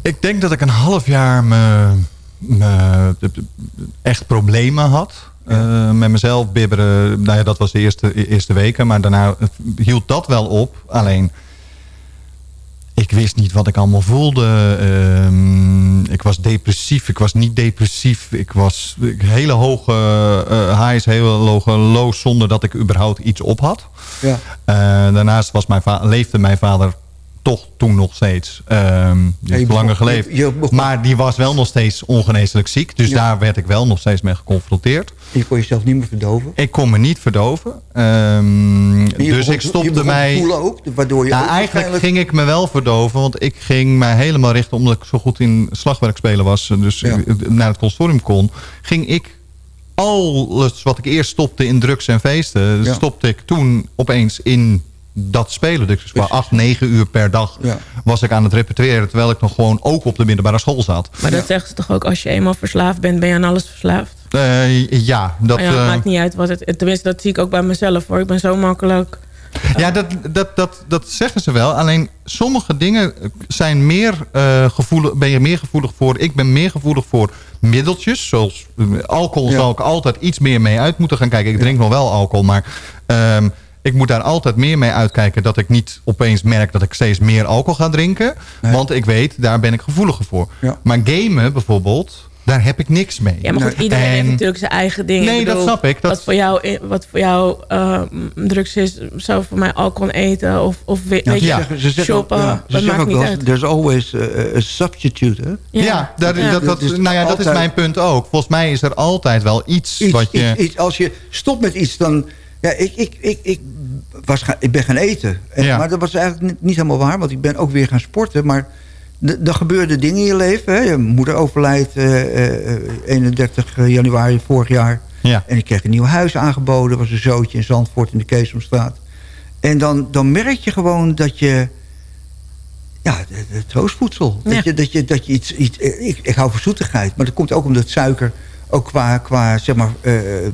Ik denk dat ik een half jaar me, echt problemen had. Eh, met mezelf bibberen. Nou ja, dat was de eerste, eerste weken. Maar daarna hield dat wel op. Alleen, ik wist niet wat ik allemaal voelde. Ehm, ik was depressief. Ik was niet depressief. Ik was ik- hele hoge eh highs, hele hoge lows... zonder dat ik überhaupt iets op had. Ja. Eh, daarnaast was mijn leefde mijn vader toch toen nog steeds. Ehm die heeft langer geleefd. je- je begon- maar die was wel nog steeds ongeneeslijk ziek. Dus Ja. daar werd ik wel nog steeds mee geconfronteerd. Je kon jezelf niet meer verdoven. Ik kon me niet verdoven. Ehm, dus begon- ik stopte mij... ook, waardoor je Nou, ook eigenlijk waarschijnlijk- ging ik me wel verdoven. Want ik ging mij helemaal richten... omdat ik zo goed in slagwerk spelen was... dus Ja. naar het consortium kon... ging ik alles wat ik eerst stopte in drugs en feesten... Ja. stopte ik toen opeens in dat spelen. Dus qua acht, negen uur per dag Ja. was ik aan het repeteren... terwijl ik nog gewoon ook op de middelbare school zat. maar dat zeggen ze toch ook, als je eenmaal verslaafd bent, ben je aan alles verslaafd? Eh, ja, dat... Maar ja, het eh, maakt niet uit wat het... Tenminste, dat zie ik ook bij mezelf hoor. Ik ben zo makkelijk... Ja, dat, dat, dat, dat zeggen ze wel. Alleen sommige dingen zijn meer, eh, gevoelig, ben je meer gevoelig voor. Ik ben meer gevoelig voor middeltjes. Zoals alcohol Ja. zal ik altijd iets meer mee uit moeten gaan kijken. Ik drink nog wel alcohol, maar... ehm, ik moet daar altijd meer mee uitkijken... dat ik niet opeens merk dat ik steeds meer alcohol ga drinken. Want ik weet, daar ben ik gevoeliger voor. Maar gamen bijvoorbeeld, daar heb ik niks mee. Ja, maar goed, iedereen En- heeft natuurlijk zijn eigen dingen. Nee, Ik dat snap ik. Dat- Wat voor jou, wat voor jou eh, drugs is, zou voor mij alcohol eten of, of we- weet Ja, je, ze zeggen, ze zeggen ook, shoppen. ja, ze zeggen maakt ook niet wel, uit. there's always uh, a substitute. Hè? Ja, daar- Ja. Dat, dat, Dus nou ja, dat is mijn punt ook. Volgens mij is er altijd wel iets, Iets, wat je... iets, iets. Als je stopt met iets, dan... Ja, ik, ik, ik, ik, was gaan, ik ben gaan eten. En- Ja. Maar dat was eigenlijk niet, niet helemaal waar, want ik ben ook weer gaan sporten. Maar er gebeurden dingen in je leven. Hè. Je moeder overlijdt eh, eh, 31 januari vorig jaar. Ja. En ik kreeg een nieuw huis aangeboden. was een zootje in Zandvoort in de Keesomstraat. En dan, dan merk je gewoon dat je... Ja, de troostvoedsel. Ja. Dat, je, dat, je, dat je iets... iets ik, ik hou van zoetigheid. Maar dat komt ook omdat suiker... ook qua, qua zeg maar, eh, eh,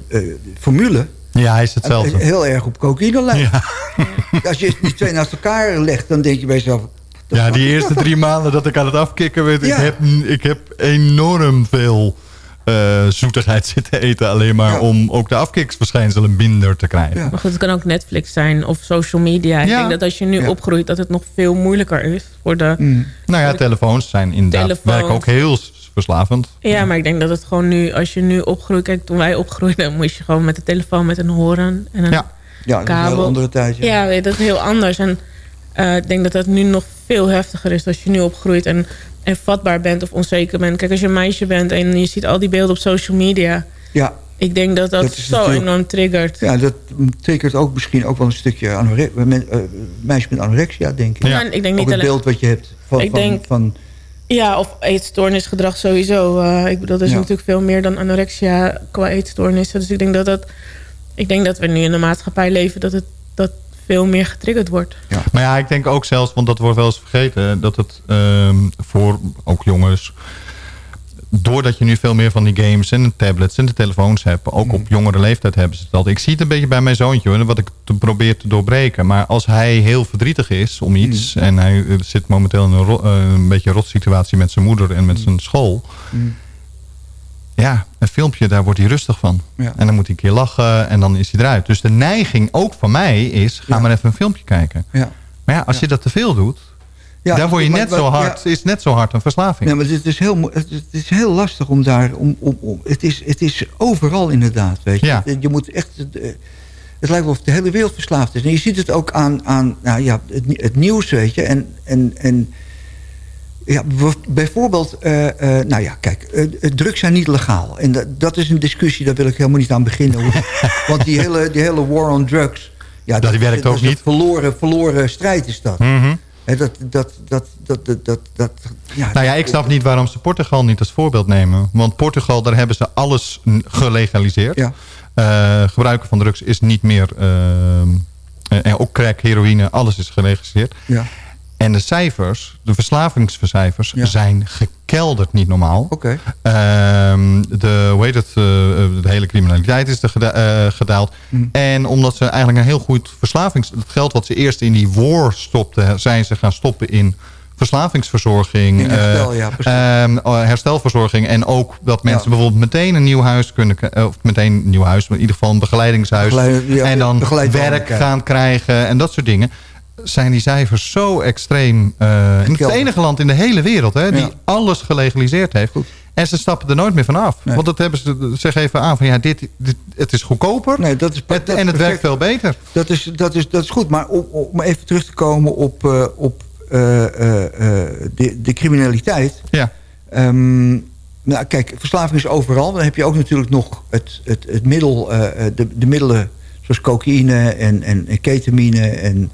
formule... Ja, hij is hetzelfde. heel erg op cocaïne lijkt. Als je die twee naast elkaar legt... dan denk je bij jezelf... Ja, die eerste drie maanden dat ik aan het afkicken werd... Ja. Ik, heb, ik heb enorm veel eh, zoetigheid zitten eten. Alleen maar om ook de afkiksverschijnselen minder te krijgen. Maar goed, het kan ook Netflix zijn of social media. Ik Ja. denk dat als je nu opgroeit, dat het nog veel moeilijker is voor de... Nou ja, telefoons zijn inderdaad Telefoons. werken ook heel verslavend. Ja, maar ik denk dat het gewoon nu, als je nu opgroeit... Kijk, toen wij opgroeiden, moest je gewoon met de telefoon met een horen en een Ja. Ja, een kabel. andere tijd. Ja. Ja, dat is heel anders. En eh, ik denk dat dat nu nog veel heftiger is als je nu opgroeit en, en vatbaar bent of onzeker bent. Kijk, als je een meisje bent en je ziet al die beelden op social media. Ja. Ik denk dat dat, zo enorm triggert. Ja, dat triggert ook misschien ook wel een stukje anore- men- eh, meisjes met anorexia, denk ik. Ja, ik denk niet ook het alleen- beeld wat je hebt van, Ik van, denk- van Ja, of eetstoornisgedrag sowieso. Eh, ik bedoel, er is Ja. natuurlijk veel meer dan anorexia qua eetstoornissen. Dus ik denk dat dat... Ik denk dat we nu in een maatschappij leven dat het dat veel meer getriggerd wordt. Maar ja, ik denk ook zelfs, want dat wordt wel eens vergeten... dat het ehm, voor ook jongens... doordat je nu veel meer van die games en de tablets en de telefoons hebt... ook op jongere leeftijd hebben ze dat. Ik zie het een beetje bij mijn zoontje, hoor, wat ik te probeer te doorbreken. Maar als hij heel verdrietig is om iets... en hij eh, zit momenteel in een, ro- eh, een beetje een rotsituatie met zijn moeder en met zijn school... Ja, een filmpje, daar wordt hij rustig van. Ja. En dan moet hij een keer lachen en dan is hij eruit. Dus de neiging ook van mij is, ga maar even een filmpje kijken. Ja. Maar ja, als je dat te veel doet, Ja, dan word je maar- net maar- zo hard, is net zo hard een verslaving. Ja, maar het is heel, mo- het is- heel lastig om daar... Om, om, om, het, is, het is overal inderdaad, weet je. Ja. Je moet echt... eh, Het lijkt wel of de hele wereld verslaafd is. En je ziet het ook aan, aan nou ja, het, het nieuws, weet je. En, en, en ja, bijvoorbeeld... eh, eh, nou ja, kijk, eh, drugs zijn niet legaal. En dat, dat is een discussie, daar wil ik helemaal niet aan beginnen. Want die hele, die hele war on drugs... Ja, Dat werkt ook is een niet. Verloren, verloren strijd is dat. Mhm. Dat, dat, dat, dat, dat, dat, dat, ja, Nou ja, ik snap niet waarom ze Portugal niet als voorbeeld nemen. Want Portugal, daar hebben ze alles gelegaliseerd. Ja. Eh, gebruiken van drugs is niet meer... ehm, eh, en ook crack, heroïne, alles is gelegaliseerd. Ja. En de cijfers, de verslavingscijfers, Ja. zijn gekelderd niet normaal. Oké. Ehm, de, hoe heet het, eh, de hele criminaliteit is er geda- eh, gedaald. Mm. En omdat ze eigenlijk een heel goed verslavings... Het geld wat ze eerst in die war stopten... zijn ze gaan stoppen in verslavingsverzorging. In herstel, eh, ja, precies. ehm, oh, herstelverzorging. En ook dat mensen Ja. bijvoorbeeld meteen een nieuw huis kunnen... Of meteen een nieuw huis, maar in ieder geval een begeleidingshuis. Begeleid- ja, en dan werk gaan krijgen en dat soort dingen. Zijn die cijfers zo extreem... en het enige land in de hele wereld hè, die Ja. alles gelegaliseerd heeft. En ze stappen er nooit meer van af. Nee. Want dat hebben ze, zeg even aan van ja, dit, dit, het is goedkoper Nee, dat is, het- dat en het werkt veel beter. Dat is, dat is, dat is goed. Maar om, om even terug te komen op, eh, op eh, de, de criminaliteit. Ja. Ehm, nou, kijk, verslaving is overal. Dan heb je ook natuurlijk nog het, het, het middel, de, de middelen zoals cocaïne en, en, en ketamine en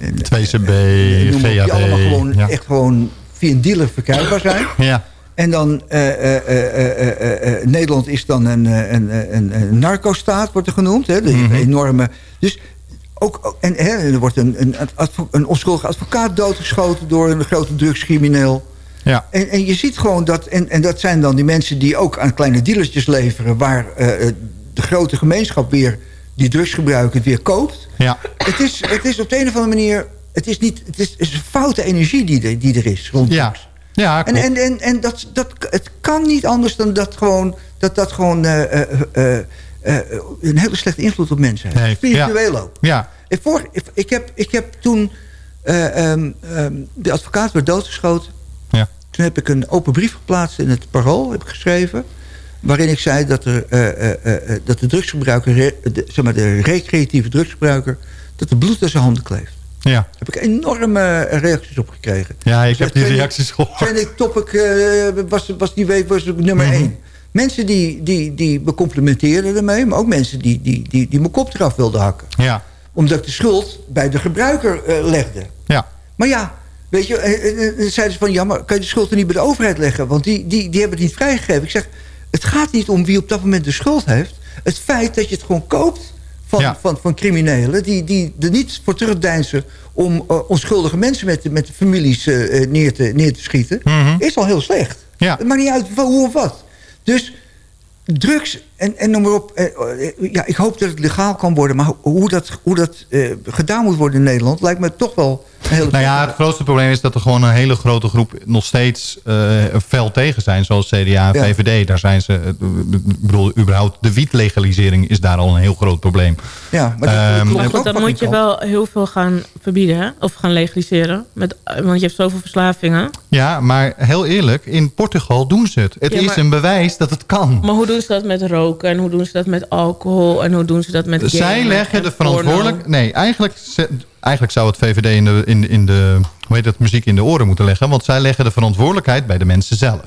2CB, eh, maar op, die GHB. allemaal gewoon, ja. echt gewoon via een dealer verkrijgbaar zijn. Ja. En dan, eh, eh, eh, eh, eh, eh, Nederland is dan een, eh, een, een, een narco-staat, wordt er genoemd. Hè? De Mhm. enorme... Dus ook, en hè, er wordt een, een, een onschuldige advocaat doodgeschoten door een grote drugscrimineel. Ja. En, en je ziet gewoon dat... En, en dat zijn dan die mensen die ook aan kleine dealertjes leveren... waar eh, eh, de grote gemeenschap weer die drugsgebruiker weer koopt. Ja. Het is, het is op de een of andere manier... Het is, niet, het is, het is een foute energie die er, die er is rond Ja. Ja, En, klopt. en, en, en dat, dat, het kan niet anders dan dat gewoon... dat dat gewoon... eh, eh, eh, een hele slechte invloed op mensen heeft. Nee, Spiritueel ja. ook. Ja. Ik, voor, ik, ik heb, ik heb toen eh, ehm, ehm, de advocaat werd doodgeschoten. Ja. Toen heb ik een open brief geplaatst in het Parool, heb ik geschreven. Waarin ik zei dat, er, eh, eh, eh, dat de drugsgebruiker, de, zeg maar de recreatieve drugsgebruiker, dat de bloed aan zijn handen kleeft. Ja. Daar heb ik enorme reacties op gekregen. Ja, ik Dus heb die reacties gehoord. Trending topic was, was die week was nummer Mhm. één. Mensen die, die, die me complimenteerden ermee... maar ook mensen die, die, die, die mijn kop eraf wilden hakken. Ja. Omdat ik de schuld bij de gebruiker legde. Ja. Maar ja, weet je, zeiden ze van... ja, maar kan je de schuld er niet bij de overheid leggen? Want die, die, die hebben het niet vrijgegeven. Ik zeg, het gaat niet om wie op dat moment de schuld heeft. Het feit dat je het gewoon koopt van, Ja. van, van criminelen... Die, die er niet voor terugdeinzen om eh, onschuldige mensen met, de- met de families eh, eh, neer, te, neer te schieten... Mhm. is al heel slecht. Ja. Het maakt niet uit hoe of wat. Dus drugs en, en noem maar op. eh, ja, ik hoop dat het legaal kan worden. Maar ho- hoe dat, hoe dat eh, gedaan moet worden in Nederland... lijkt me toch wel. Nou ja, het grootste probleem is dat er gewoon een hele grote groep nog steeds eh fel tegen zijn. Zoals CDA en Ja. VVD. Daar zijn ze, eh, ik bedoel, überhaupt de wietlegalisering is daar al een heel groot probleem. Ja, maar Ehm, Maar goed, dan moet je wel heel veel gaan verbieden hè? of gaan legaliseren. Met, want je hebt zoveel verslavingen. Ja, maar heel eerlijk, in Portugal doen ze het. Het Ja, is een bewijs dat het kan. Maar hoe doen ze dat met roken en hoe doen ze dat met alcohol en hoe doen ze dat met Zij leggen en de porno? verantwoordelijk... Nee, eigenlijk, ze- eigenlijk zou het VVD in de, in, in de hoe heet dat, muziek in de oren moeten leggen. Want zij leggen de verantwoordelijkheid bij de mensen zelf.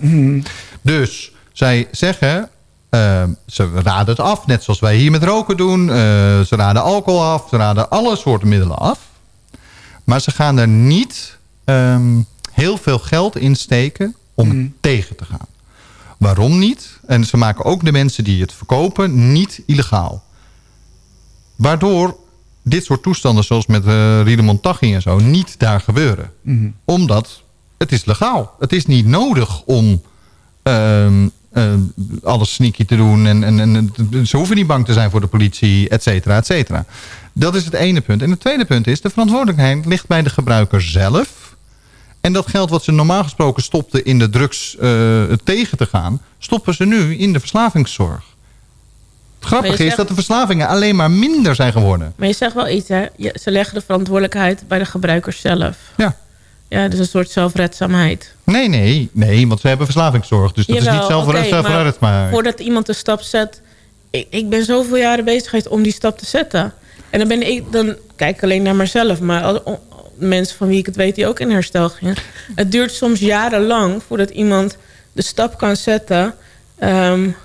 Dus zij zeggen... eh, ze raden het af, net zoals wij hier met roken doen. Eh, ze raden alcohol af, ze raden alle soorten middelen af. Maar ze gaan er niet ehm, heel veel geld in steken om het tegen te gaan. Waarom niet? En ze maken ook de mensen die het verkopen niet illegaal. Waardoor dit soort toestanden zoals met uh, Riedemont Taghi en zo niet daar gebeuren. Mhm. Omdat het is legaal. Het is niet nodig om ehm, ehm, alles sneaky te doen. En, en, en ze hoeven niet bang te zijn voor de politie, et cetera, et cetera. Dat is het ene punt. En het tweede punt is, de verantwoordelijkheid ligt bij de gebruiker zelf. En dat geld wat ze normaal gesproken stopten in de drugs uh, tegen te gaan... stoppen ze nu in de verslavingszorg. Zegt, is dat de verslavingen alleen maar minder zijn geworden. Maar je zegt wel iets, hè? Je, ze leggen de verantwoordelijkheid bij de gebruikers zelf. Ja. Ja, dus een soort zelfredzaamheid. Nee, nee, nee, want ze hebben verslavingszorg. Dus dat Jawel, is niet zelfredzaamheid. okay, maar, maar voordat iemand de stap zet... Ik, ik ben zoveel jaren bezig geweest om die stap te zetten. En dan ben ik, dan kijk ik alleen naar mezelf. Maar als, mensen van wie ik het weet die ook in herstel gingen. Het duurt soms jarenlang voordat iemand de stap kan zetten... Um,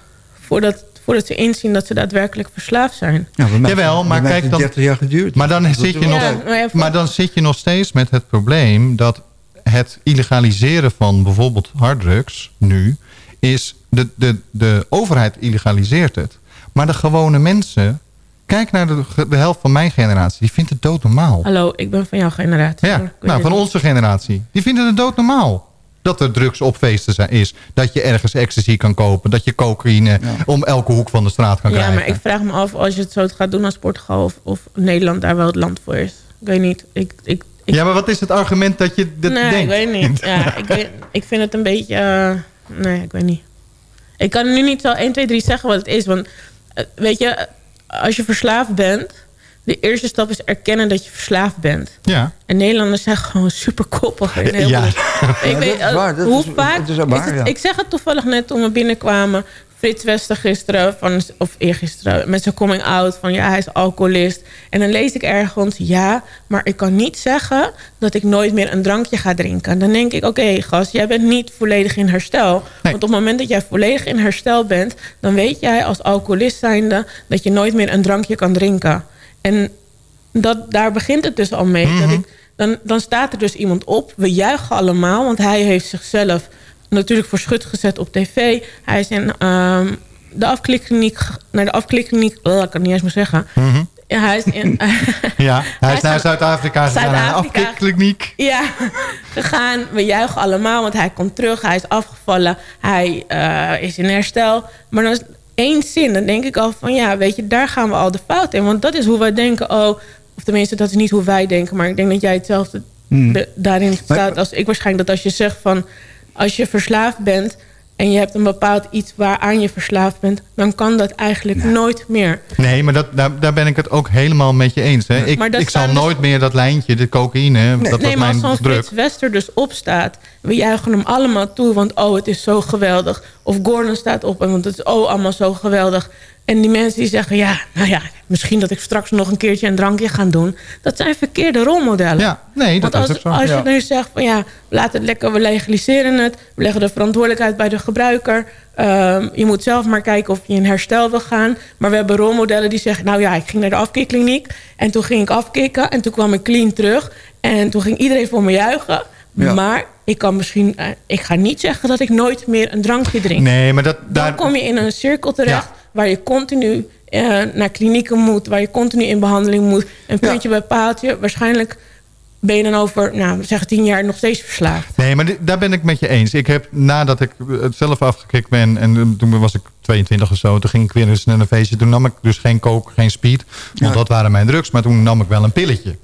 voordat, voordat ze inzien dat ze daadwerkelijk verslaafd zijn. Ja, mij, Jawel, maar kijk dan... 30 jaar geduurd. Maar dan, zit je nog, Ja, maar even- maar dan zit je nog steeds met het probleem... dat het illegaliseren van bijvoorbeeld harddrugs nu... is de, de, de overheid illegaliseert het. Maar de gewone mensen... Kijk naar de, de helft van mijn generatie. Die vindt het doodnormaal. Hallo, ik ben van jouw generatie. Ja, nou, van onze generatie. Die vinden het doodnormaal. Dat er drugs op feesten zijn, is. Dat je ergens ecstasy kan kopen. Dat je cocaïne om elke hoek van de straat kan Ja, krijgen. maar ik vraag me af als je het zo gaat doen als Portugal... of, of Nederland daar wel het land voor is. Ik weet niet. Ik, ik, ik, Ja, maar wat is het argument dat je dat nee, denkt? ik weet niet. Ja, ik, weet, ik vind het een beetje... eh, nee, ik weet niet. Ik kan nu niet zo 1, 2, 3 zeggen wat het is. Want eh, weet je, als je verslaafd bent... de eerste stap is erkennen dat je verslaafd bent. Ja. En Nederlanders zijn gewoon super koppig. in heel Ja. Ik Ja, weet, dat is waar, dat hoe is- vaak... is waar, het- ja. Ik zeg het toevallig net toen we binnenkwamen... Frits Wester gisteren, van, of eergisteren, met zijn coming out... van ja, hij is alcoholist. En dan lees ik ergens, ja, maar ik kan niet zeggen... dat ik nooit meer een drankje ga drinken. Dan denk ik, oké, gast, jij bent niet volledig in herstel. Want op het moment dat jij volledig in herstel bent... dan weet jij als alcoholist zijnde... dat je nooit meer een drankje kan drinken. En dat, daar begint het dus al mee. dat ik, dan, dan staat er dus iemand op. We juichen allemaal, want hij heeft zichzelf natuurlijk voor schut gezet op tv. Hij is in ehm, de afklikkliniek, naar de afklikkliniek... Oh, ik kan het niet eens meer zeggen. Ja, hij is in... Ja, hij is naar Zuid-Afrika gegaan, naar een Zuid-Afrika. afkikkliniek. Ja, gegaan. We juichen allemaal, want hij komt terug. Hij is afgevallen. Hij eh, is in herstel. Maar dan is één zin, dan denk ik al van... ja, weet je, daar gaan we al de fout in. Want dat is hoe wij denken, oh... of tenminste, dat is niet hoe wij denken... maar ik denk dat jij hetzelfde Hmm. daarin staat als ik waarschijnlijk. Dat als je zegt van... als je verslaafd bent... en je hebt een bepaald iets waaraan je verslaafd bent... dan kan dat eigenlijk nooit meer. Nee, maar dat, daar, daar ben ik het ook helemaal met je eens. Hè. Ik, zal dus- nooit meer dat lijntje, de cocaïne, dat was nee, maar als mijn Wester dus opstaat... we juichen hem allemaal toe, want oh, het is zo geweldig. Of Gordon staat op, en want het is oh, allemaal zo geweldig. En die mensen die zeggen, ja, nou ja... misschien dat ik straks nog een keertje een drankje ga doen. Dat zijn verkeerde rolmodellen. Ja, nee, dat want als, is ook zo. als Ja. je nu zegt van ja, laat het lekker, we legaliseren het. We leggen de verantwoordelijkheid bij de gebruiker. Ehm, je moet zelf maar kijken of je in herstel wil gaan. Maar we hebben rolmodellen die zeggen... nou ja, ik ging naar de afkikkliniek en toen ging ik afkicken... en toen kwam ik clean terug en toen ging iedereen voor me juichen. Ja. Maar ik kan misschien... eh, ik ga niet zeggen dat ik nooit meer een drankje drink. Nee, maar dat, daar, Dan kom je in een cirkel terecht... waar je continu eh, naar klinieken moet... waar je continu in behandeling moet. Een puntje bij paaltje. Waarschijnlijk ben je dan over, nou, zeg tien jaar nog steeds verslaafd. Nee, maar daar ben ik met je eens. Ik heb nadat ik het zelf afgekikt ben... en eh, toen was ik 22 of zo... toen ging ik weer eens naar een feestje. Toen nam ik dus geen coke, geen speed. Want Ja. dat waren mijn drugs. Maar toen nam ik wel een pilletje.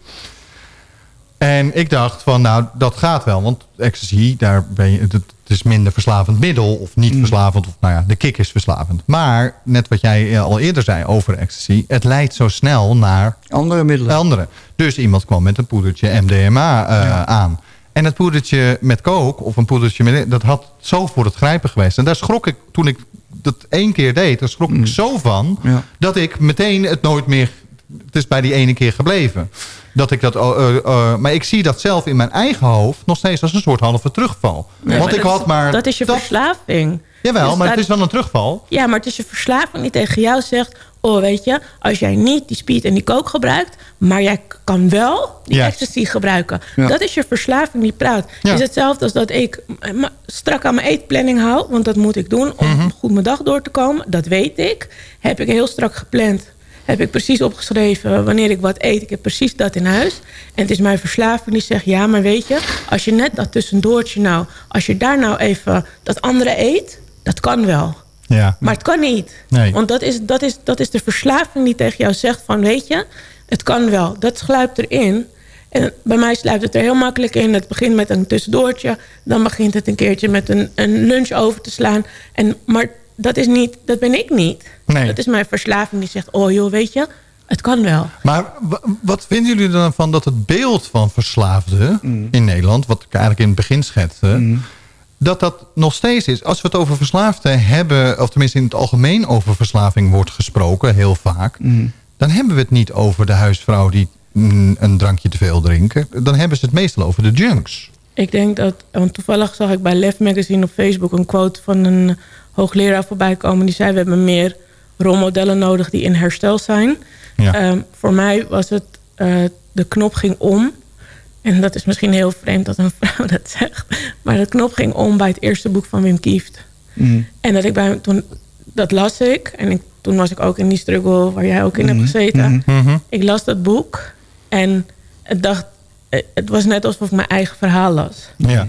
En ik dacht van, nou, dat gaat wel. Want ecstasy, daar ben je, het, is minder verslavend middel... of niet Mm. verslavend, of nou ja, de kick is verslavend. Maar, net wat jij eh, al eerder zei over ecstasy... het leidt zo snel naar... Andere middelen. Andere. Dus iemand kwam met een poedertje MDMA eh, aan. En het poedertje met coke, of een poedertje met... dat had zo voor het grijpen geweest. En daar schrok ik, toen ik dat één keer deed... daar schrok ik zo van... Ja. dat ik meteen het nooit meer... het is bij die ene keer gebleven. Dat ik dat, eh, eh, eh, maar ik zie dat zelf in mijn eigen hoofd... nog steeds als een soort halve terugval. Want maar ik dat had is- maar... Dat is je verslaving. Jawel, Dus maar het is wel een terugval. Ja, maar het is je verslaving die tegen jou zegt... oh, weet je, als jij niet die speed en die coke gebruikt... maar jij kan wel die ecstasy gebruiken. Ja. Dat is je verslaving die praat. Ja. Is hetzelfde als dat ik strak aan mijn eetplanning hou... want dat moet ik doen om Mhm. goed mijn dag door te komen. Dat weet ik. Heb ik heel strak gepland. Heb ik precies opgeschreven wanneer ik wat eet. Ik heb precies dat in huis. En het is mijn verslaving die zegt... ja, maar weet je, als je net dat tussendoortje nou... als je daar nou even dat andere eet... dat kan wel. Ja. Maar het kan niet. Nee. Want dat is, dat, is, dat is de verslaving die tegen jou zegt van... weet je, het kan wel. Dat sluipt erin. En bij mij sluipt het er heel makkelijk in. Het begint met een tussendoortje. Dan begint het een keertje met een, een lunch over te slaan. En, maar dat, is niet, dat ben ik niet. Nee. Dat is mijn verslaving die zegt... oh joh, weet je, het kan wel. Maar wa- wat vinden jullie dan van dat het beeld van verslaafden Mm. in Nederland... wat ik eigenlijk in het begin schetste... dat dat nog steeds is. Als we het over verslaafden hebben... of tenminste in het algemeen over verslaving wordt gesproken... heel vaak... Mm. dan hebben we het niet over de huisvrouw... die mm, een drankje te veel drinken. Dan hebben ze het meestal over de junks. Ik denk dat, want toevallig zag ik bij Lef Magazine op Facebook een quote van een hoogleraar voorbij komen. Die zei: We hebben meer rolmodellen nodig die in herstel zijn. Ja. Ehm, voor mij was het, eh, de knop ging om. En dat is misschien heel vreemd dat een vrouw dat zegt. Maar de knop ging om bij het eerste boek van Wim Kieft. Mm. En dat ik bij toen, dat las ik. En ik, toen was ik ook in die struggle waar jij ook in hebt gezeten. Ik las dat boek. En het, dacht, eh, het was net alsof ik mijn eigen verhaal las. Ja.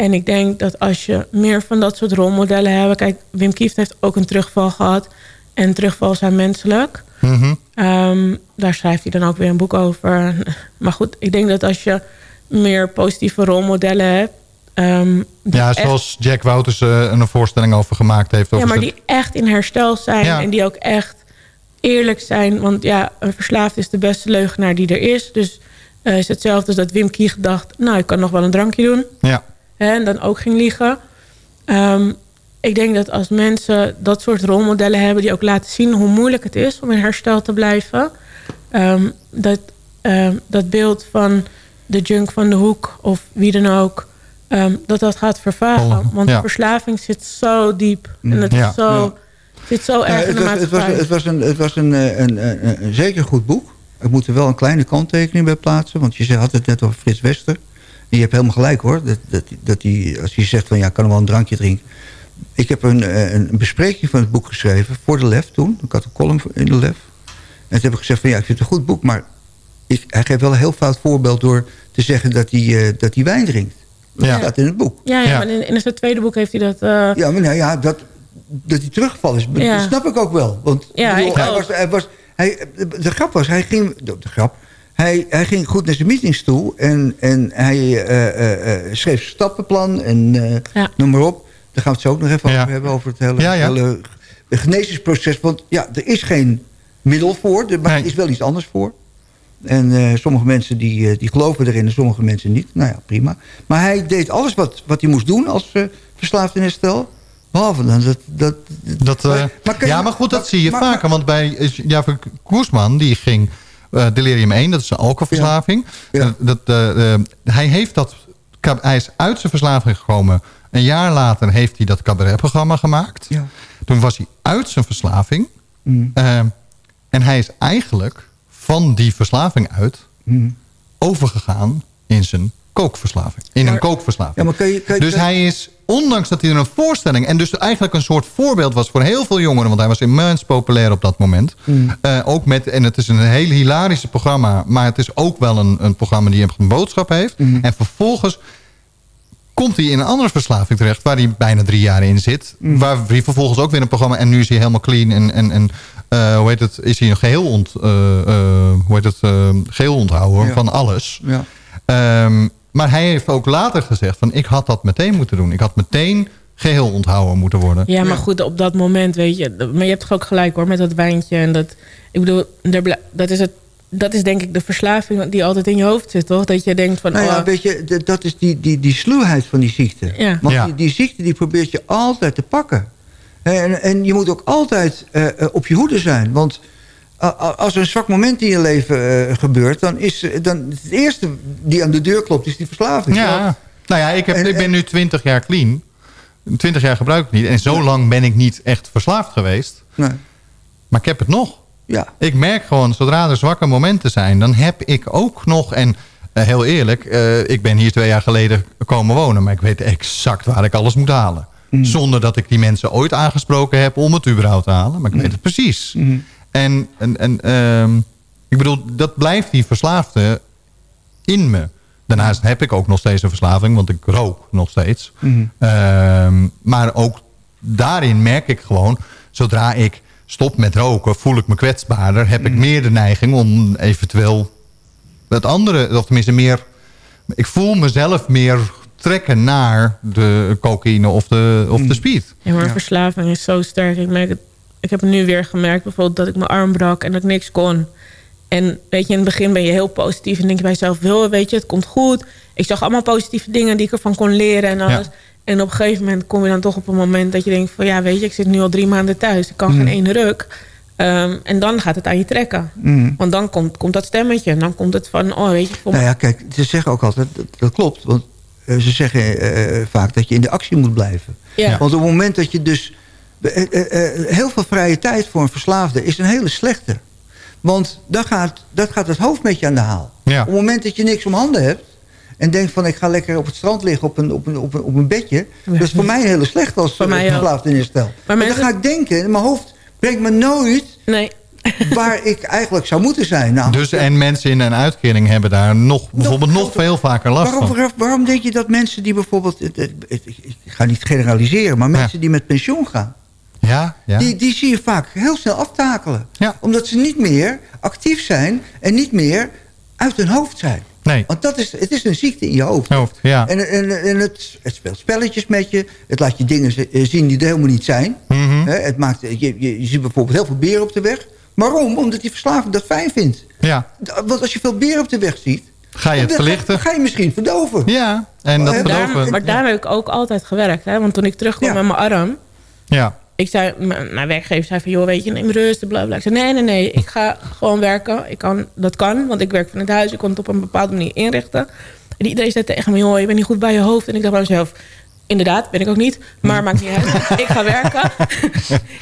En ik denk dat als je meer van dat soort rolmodellen hebt... Kijk, Wim Kieft heeft ook een terugval gehad. En terugval zijn menselijk. Mhm. Ehm, daar schrijft hij dan ook weer een boek over. Maar goed, ik denk dat als je meer positieve rolmodellen hebt... ehm, Ja, echt- zoals Jack Wouters een voorstelling over gemaakt heeft. ja, Over maar zijn- die echt in herstel zijn. Ja. En die ook echt eerlijk zijn. Want ja, een verslaafd is de beste leugenaar die er is. Dus eh, is hetzelfde als dat Wim Kieg dacht... nou, ik kan nog wel een drankje doen. Ja. Hè, en dan ook ging liegen. Ehm, ik denk dat als mensen dat soort rolmodellen hebben... die ook laten zien hoe moeilijk het is om in herstel te blijven... ehm, dat, ehm, dat beeld van de junk van de hoek of wie dan ook... ehm, dat dat gaat vervagen. Want ja. verslaving zit zo diep. En het Ja. is zo, zit zo Ja, erg in de was, het, was, maatschappij. het was, een, het was een, eh, een, een, een, zeker goed boek. Ik moet er wel een kleine kanttekening bij plaatsen. Want je zei- had het net over Frits Wester. Je hebt helemaal gelijk hoor. Dat, dat, dat die, als hij zegt van ja, ik kan wel een drankje drinken. Ik heb een, eh, een bespreking van het boek geschreven voor de LEF toen. Ik had een column in de LEF. En toen heb ik gezegd van ja, ik vind het een goed boek. Maar ik, hij geeft wel een heel fout voorbeeld door te zeggen dat hij, eh, dat hij wijn drinkt. Dat Ja. staat in het boek. Ja, ja, maar in, in zijn tweede boek heeft hij dat... eh, Ja, maar nou ja, dat, dat hij teruggevallen is, Ja. dat snap ik ook wel. Want Ja, bedoel, ik hij ook. was, hij was, hij, de grap was, hij ging, de, de grap, hij, hij ging goed naar zijn meetings toe en, en hij eh, eh, eh, schreef zijn stappenplan en eh, noem maar op. Daar gaan we het zo ook nog even Ja. over hebben. Over het hele, Ja, ja. hele genezingsproces. Want ja, er is geen middel voor. Er maar er is wel iets anders voor. En eh, sommige mensen die, die geloven erin en sommige mensen niet. Nou ja, prima. Maar hij deed alles wat, wat hij moest doen als eh verslaafd in herstel. Behalve dan dat... dat, Dat, eh, maar ja, maar goed, dat zie je maar- vaker. Want bij Javier Koersman, die ging delirium 1, dat is een alcoholverslaving. Eh, dat, eh, eh, hij, heeft dat, hij is uit zijn verslaving gekomen. Een jaar later heeft hij dat cabaretprogramma gemaakt. Ja. Toen was hij uit zijn verslaving. Mm. Eh, en hij is eigenlijk van die verslaving uit Mm. overgegaan in zijn kookverslaving. In een kookverslaving. Ja, maar je, je, Dus hij is, ondanks dat hij er een voorstelling... en dus eigenlijk een soort voorbeeld was voor heel veel jongeren... want hij was immens populair op dat moment. Mm. Eh, ook met, en het is een heel hilarische programma... maar het is ook wel een, een programma die een boodschap heeft. Mm. En vervolgens komt hij in een andere verslaving terecht... waar hij bijna drie jaar in zit. Mm. Waar hij vervolgens ook weer een programma... en nu is hij helemaal clean en... en, en eh, hoe heet het, is hij een geheel, ont, eh, hoe heet het, eh, geheel onthouden Ja. van alles. Ja. Ehm, maar hij heeft ook later gezegd van ik had dat meteen moeten doen. Ik had meteen geheel onthouden moeten worden. Ja, maar goed, op dat moment, weet je... Maar je hebt toch ook gelijk hoor, met dat wijntje. En dat, ik bedoel, dat is, het, dat is denk ik de verslaving die altijd in je hoofd zit, toch? Dat je denkt van... Nou ja, oh, weet je, dat is die, die, die sluwheid van die ziekte. Ja. Want Ja. die, die ziekte die probeert je altijd te pakken. En, en je moet ook altijd eh, eh, op je hoede zijn. Want als er een zwak moment in je leven eh, gebeurt... dan is eh, dan het eerste die aan de deur klopt, is die verslaving. Ja, nou ja, ik, heb, En- ik ben nu 20 jaar clean. 20 jaar gebruik ik niet. En zo lang ben ik niet echt verslaafd geweest. Nee. Maar ik heb het nog. Ja. Ik merk gewoon, zodra er zwakke momenten zijn... dan heb ik ook nog... en eh, heel eerlijk, ik ben hier twee jaar geleden komen wonen... maar ik weet exact waar ik alles moet halen. Mm. Zonder dat ik die mensen ooit aangesproken heb om het überhaupt te halen. Maar ik weet het precies. Mm. En, en, en ehm, ik bedoel, dat blijft die verslaafde in me. Daarnaast heb ik ook nog steeds een verslaving, want ik rook nog steeds. Mhm. Ehm, maar ook daarin merk ik gewoon, zodra ik stop met roken, voel ik me kwetsbaarder. Heb ik meer de neiging om eventueel het andere, of tenminste meer... Ik voel mezelf meer trekken naar de cocaïne of de, of de speed. Ja, maar verslaving is zo sterk. Ik, merk het, ik heb nu weer gemerkt bijvoorbeeld dat ik mijn arm brak en dat ik niks kon. En weet je, in het begin ben je heel positief en denk je bij jezelf, wil, weet je, het komt goed. Ik zag allemaal positieve dingen die ik ervan kon leren en alles. Ja. En op een gegeven moment kom je dan toch op een moment dat je denkt van ja, weet je, ik zit nu al drie maanden thuis. Ik kan Mm. geen ene ruk. Ehm, en dan gaat het aan je trekken. Mm. Want dan komt, komt dat stemmetje. En dan komt het van, oh weet je, Nou ja, kijk, ze zeggen ook altijd, dat, dat klopt. Want eh, ze zeggen eh, vaak dat je in de actie moet blijven. Ja. Want op het moment dat je dus... eh, eh, eh, heel veel vrije tijd voor een verslaafde is een hele slechte. Want dan gaat, dat gaat het hoofd met je aan de haal. Ja. Op het moment dat je niks om handen hebt... en denkt van ik ga lekker op het strand liggen op een, op een, op een, op een bedje... dat is voor mij een hele slecht als Voor mij ook. verslaafde in herstel. Maar dan ga ik denken, en mijn hoofd brengt me nooit... Nee. waar ik eigenlijk zou moeten zijn. Nou, Dus en mensen in een uitkering hebben daar nog, bijvoorbeeld nog veel vaker last Waarom, van. waarom, waarom denk je dat mensen die bijvoorbeeld... Ik ga niet generaliseren, maar mensen die met pensioen gaan... Ja, ja. Die, die zie je vaak heel snel aftakelen. Ja. Omdat ze niet meer actief zijn en niet meer uit hun hoofd zijn. Nee. Want dat is, het is een ziekte in je hoofd. Hoofd, ja. En, en, en het, het speelt spelletjes met je. Het laat je dingen eh, zien die er helemaal niet zijn. Mhm. Hè, het maakt, je, je, je ziet bijvoorbeeld heel veel beren op de weg. Waarom? Omdat die verslaving dat fijn vindt. Ja, Want als je veel beren op de weg ziet... ga je het ga- verlichten? Ga je misschien verdoven. Ja, en dat Maar daar-. Maar daar heb ik ook altijd gewerkt. Hè? Want toen ik terugkwam Ja. met mijn arm... Ja, Ik zei, mijn werkgever zei van, joh, weet je, neem rust, bla bla. Zei, nee, nee, nee, ik ga gewoon werken. Ik kan, dat kan, want ik werk van het huis. Ik kon het op een bepaalde manier inrichten. En iedereen zei tegen me, joh, je bent niet goed bij je hoofd. En ik dacht bij mezelf, inderdaad, ben ik ook niet. Maar maakt niet uit, ik ga werken.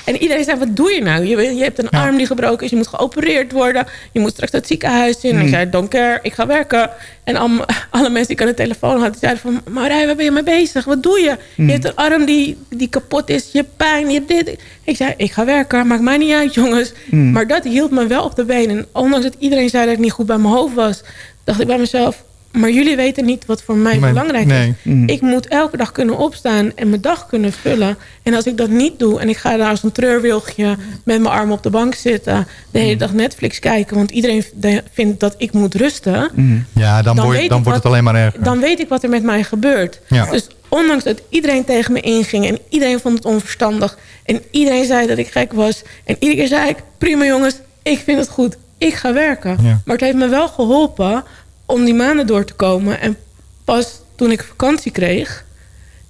en iedereen zei, wat doe je nou? Je, je hebt een arm die gebroken is, je moet geopereerd worden. Je moet straks het ziekenhuis in. En ik zei, don't care, ik ga werken. En al- alle mensen die ik aan de telefoon had, die zeiden van... Marij, waar ben je mee bezig? Wat doe je? Je hebt een arm die, die kapot is, je hebt pijn, je hebt dit. Ik zei, ik ga werken, maakt mij niet uit, jongens. Maar dat hield me wel op de been. En ondanks dat iedereen zei dat ik niet goed bij mijn hoofd was... dacht ik bij mezelf... Maar jullie weten niet wat voor mij belangrijk nee. is. Ik moet elke dag kunnen opstaan en mijn dag kunnen vullen. En als ik dat niet doe en ik ga daar als een treurwilgje... met mijn arm op de bank zitten... de hele dag Netflix kijken... want iedereen de- vindt dat ik moet rusten... ja dan, Dan word, wordt het alleen maar erger. dan weet ik wat er met mij gebeurt. Ja. Dus ondanks dat iedereen tegen me inging... en iedereen vond het onverstandig... en iedereen zei dat ik gek was... en iedere keer zei ik, prima jongens, ik vind het goed. Ik ga werken. Ja. Maar het heeft me wel geholpen om die maanden door te komen. En pas toen ik vakantie kreeg...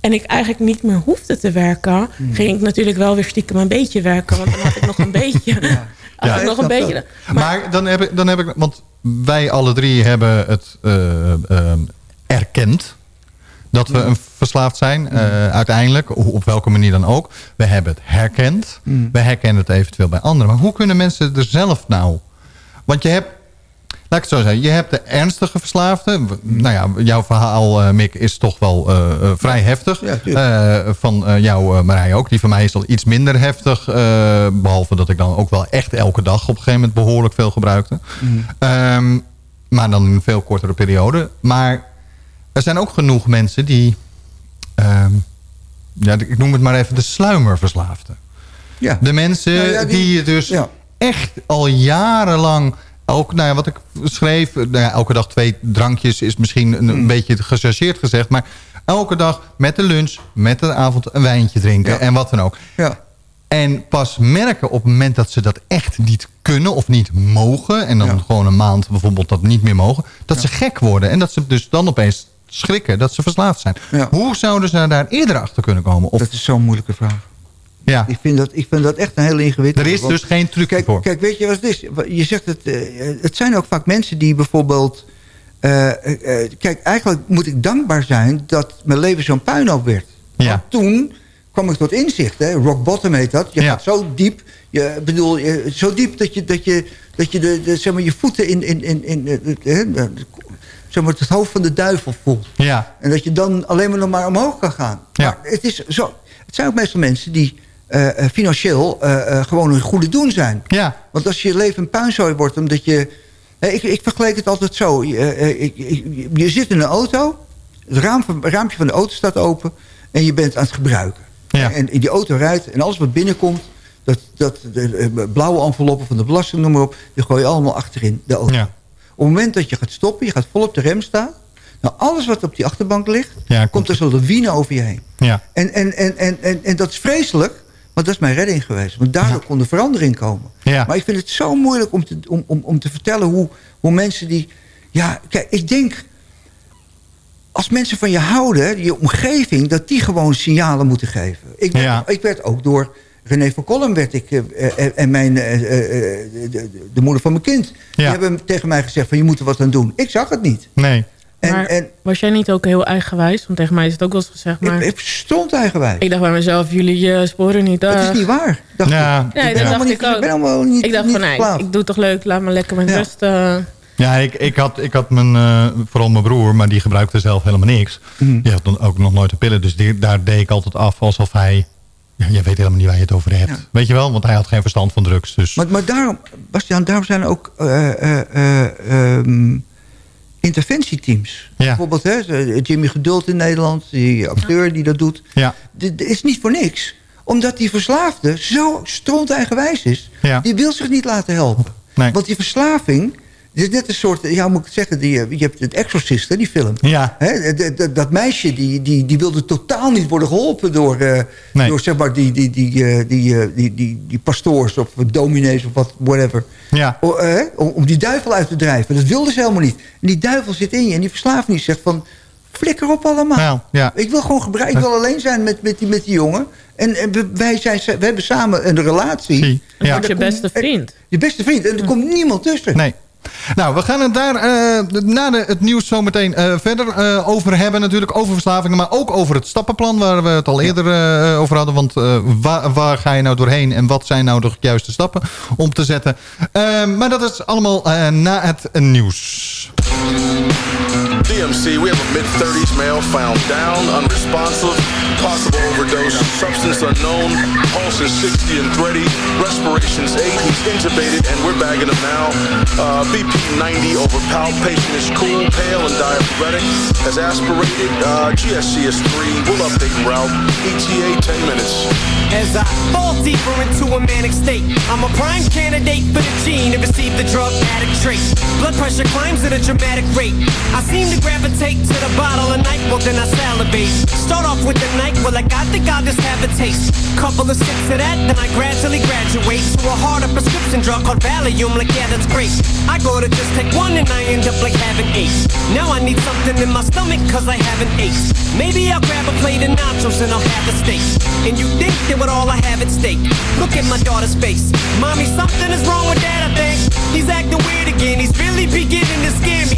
en ik eigenlijk niet meer hoefde te werken... ging ik natuurlijk wel weer stiekem een beetje werken. Want dan had ik nog een beetje... had ik nog een beetje Maar, dan, heb ik, dan heb ik... Want wij alle drie hebben het eh, eh, erkend... dat we een verslaafd zijn, eh, uiteindelijk. Op welke manier dan ook. We hebben het herkend. We herkennen het eventueel bij anderen. Maar hoe kunnen mensen er zelf nou... Want je hebt... Laat ik het zo zeggen. Je hebt de ernstige verslaafden. Nou ja, jouw verhaal, eh, Mick, is toch wel eh, eh, vrij heftig. Van jou, Marije, ook. Die van mij is al iets minder heftig. eh, behalve dat ik dan ook wel echt elke dag op een gegeven moment behoorlijk veel gebruikte. Ehm, maar dan in een veel kortere periode. Maar er zijn ook genoeg mensen die... ehm, ja, ik noem het maar even de sluimerverslaafden. Ja. De mensen Nou ja, die, die- je dus echt al jarenlang... Ook, nou ja, wat ik schreef, nou ja, elke dag twee drankjes is misschien een, Mm. beetje gechargeerd gezegd. Maar elke dag met de lunch, met de avond een wijntje drinken en wat dan ook. Ja. En pas merken op het moment dat ze dat echt niet kunnen of niet mogen... en dan gewoon een maand bijvoorbeeld dat niet meer mogen... dat ze gek worden en dat ze dus dan opeens schrikken dat ze verslaafd zijn. Hoe zouden ze daar eerder achter kunnen komen? Of... Dat is zo'n moeilijke vraag. Ja. Ik vind dat, ik vind dat echt een hele ingewikkelde. Er is want- dus geen truc kijk, voor. Kijk, weet je wat het is? Je zegt het, eh, het zijn ook vaak mensen die bijvoorbeeld... eh, eh, kijk, eigenlijk moet ik dankbaar zijn dat mijn leven zo'n puinhoop werd. Ja. Want toen kwam ik tot inzicht, hè? rock bottom heet dat. Je gaat zo diep, je, bedoel, je, zo diep dat je, dat je, dat je de, de, zeg maar, je voeten in, in, in, in, eh, zeg maar, het hoofd van de duivel voelt. Ja. En dat je dan alleen maar nog maar omhoog kan gaan. Ja. Maar het, is zo, het zijn ook meestal mensen die eh, eh, financieel eh, gewoon een goede doen zijn. Ja. Want als je leven een puinzooi wordt, omdat je... Ik, ik vergelijk het altijd zo. Je, ik- je zit in een auto, het raam raampje van de auto staat open... en je bent aan het gebruiken. En die auto rijdt en alles wat binnenkomt... dat, dat de, blauwe enveloppen van de belasting, noem maar op... die gooi je allemaal achterin de auto. Op het moment dat je gaat stoppen, je gaat vol op de rem staan... nou, alles wat op die achterbank ligt... Ja, komt er zo'n lawine over je heen. Ja. En, en, en, en, en, en dat is vreselijk, maar dat is mijn redding geweest. Want daardoor kon er verandering komen. Ja. Maar ik vind het zo moeilijk om te, om, om, om te vertellen hoe, hoe mensen die... Ja, kijk, ik denk... Als mensen van je houden, je omgeving... dat die gewoon signalen moeten geven. Ik, werd- ik werd ook door René van Kolm... Werd ik, eh, eh, en mijn, eh, eh, de, de- de moeder van mijn kind... die hebben tegen mij gezegd van je moet er wat aan doen. Ik zag het niet. Nee. En, maar en, was jij niet ook heel eigenwijs? Want tegen mij is het ook wel eens gezegd. Maar... ik stond eigenwijs. Ik dacht bij mezelf, jullie eh, sporen niet. Het is dag. niet waar. Dacht Ja. ik. Nee, Ik ben dat helemaal dacht niet- ik ook. Ik ben helemaal niet ik dacht niet van, nee, ik doe toch leuk, laat me lekker met rust. eh. Ja, ik, ik, had, ik had mijn, eh, vooral mijn broer, maar die gebruikte zelf helemaal niks. Mhm. Die had dan ook nog nooit de pillen. Dus die, daar deed ik altijd af alsof hij... Ja, jij weet helemaal niet waar je het over hebt. Ja. Weet je wel? Want hij had geen verstand van drugs. Dus. Maar, maar daarom, Bastiaan, daarom zijn ook eh, interventieteams. Bijvoorbeeld hè, Jimmy Geduld in Nederland, die acteur die dat doet. Ja. Dit is niet voor niks. Omdat die verslaafde zo stront eigenwijs is. Ja. Die wil zich niet laten helpen. Want die verslaving... Het is net een soort, ja, moet ik het zeggen, die, eh, je hebt het Exorcist, hè, die film. Ja. Hè, dat meisje, die, die, die wilde totaal niet worden geholpen door, eh, door zeg maar, die, die, die, eh, die, die, die, die pastoors of dominees of wat, whatever. Ja. O, eh, om, om die duivel uit te drijven. Dat wilde ze helemaal niet. En die duivel zit in je en die verslaafd niet zegt van... Flikker op allemaal. Nou, ja. Ik wil gewoon gebruiken. Ik wil alleen zijn met, met, die, met die jongen. En, wij zijn, we hebben samen een relatie. Ja. Je beste vriend. Je beste vriend. En er komt niemand tussen. Nee. Nou, we gaan het daar eh, na de, het nieuws zometeen eh verder eh, over hebben. Natuurlijk over verslavingen, maar ook over het stappenplan... waar we het al eerder over hadden. Want waar, waar ga je nou doorheen en wat zijn nou de juiste stappen om te zetten? Maar dat is allemaal na het nieuws. DMC, we have a mid-30s male found down, unresponsive, possible overdose, substance unknown, pulse is 60 and thready, respiration's 8, he's intubated and we're bagging him now. Uh, BP 90 over palp, patient is cool, pale and diaphoretic, has aspirated, uh, GSC is 3, we'll update route, ETA 10 minutes. As I fall deeper into a manic state, I'm a prime candidate for the gene to receive the drug addict trait. Blood pressure climbs at a dramatic rate. I seem to gravitate to the bottle of night then I salivate. Start off with the night, well, like I think I'll just have a taste. Couple of sips of that, then I gradually graduate to a harder prescription drug called Valium. Like, yeah, that's great. I go to just take one and I end up like having eight. Now I need something in my stomach cause I haven't ate. Maybe I'll grab a plate of nachos and I'll have a steak. And you think that with all I have at stake. Look at my daughter's face. Mommy, something is wrong with dad, I think. He's acting weird again. He's really beginning to scare me.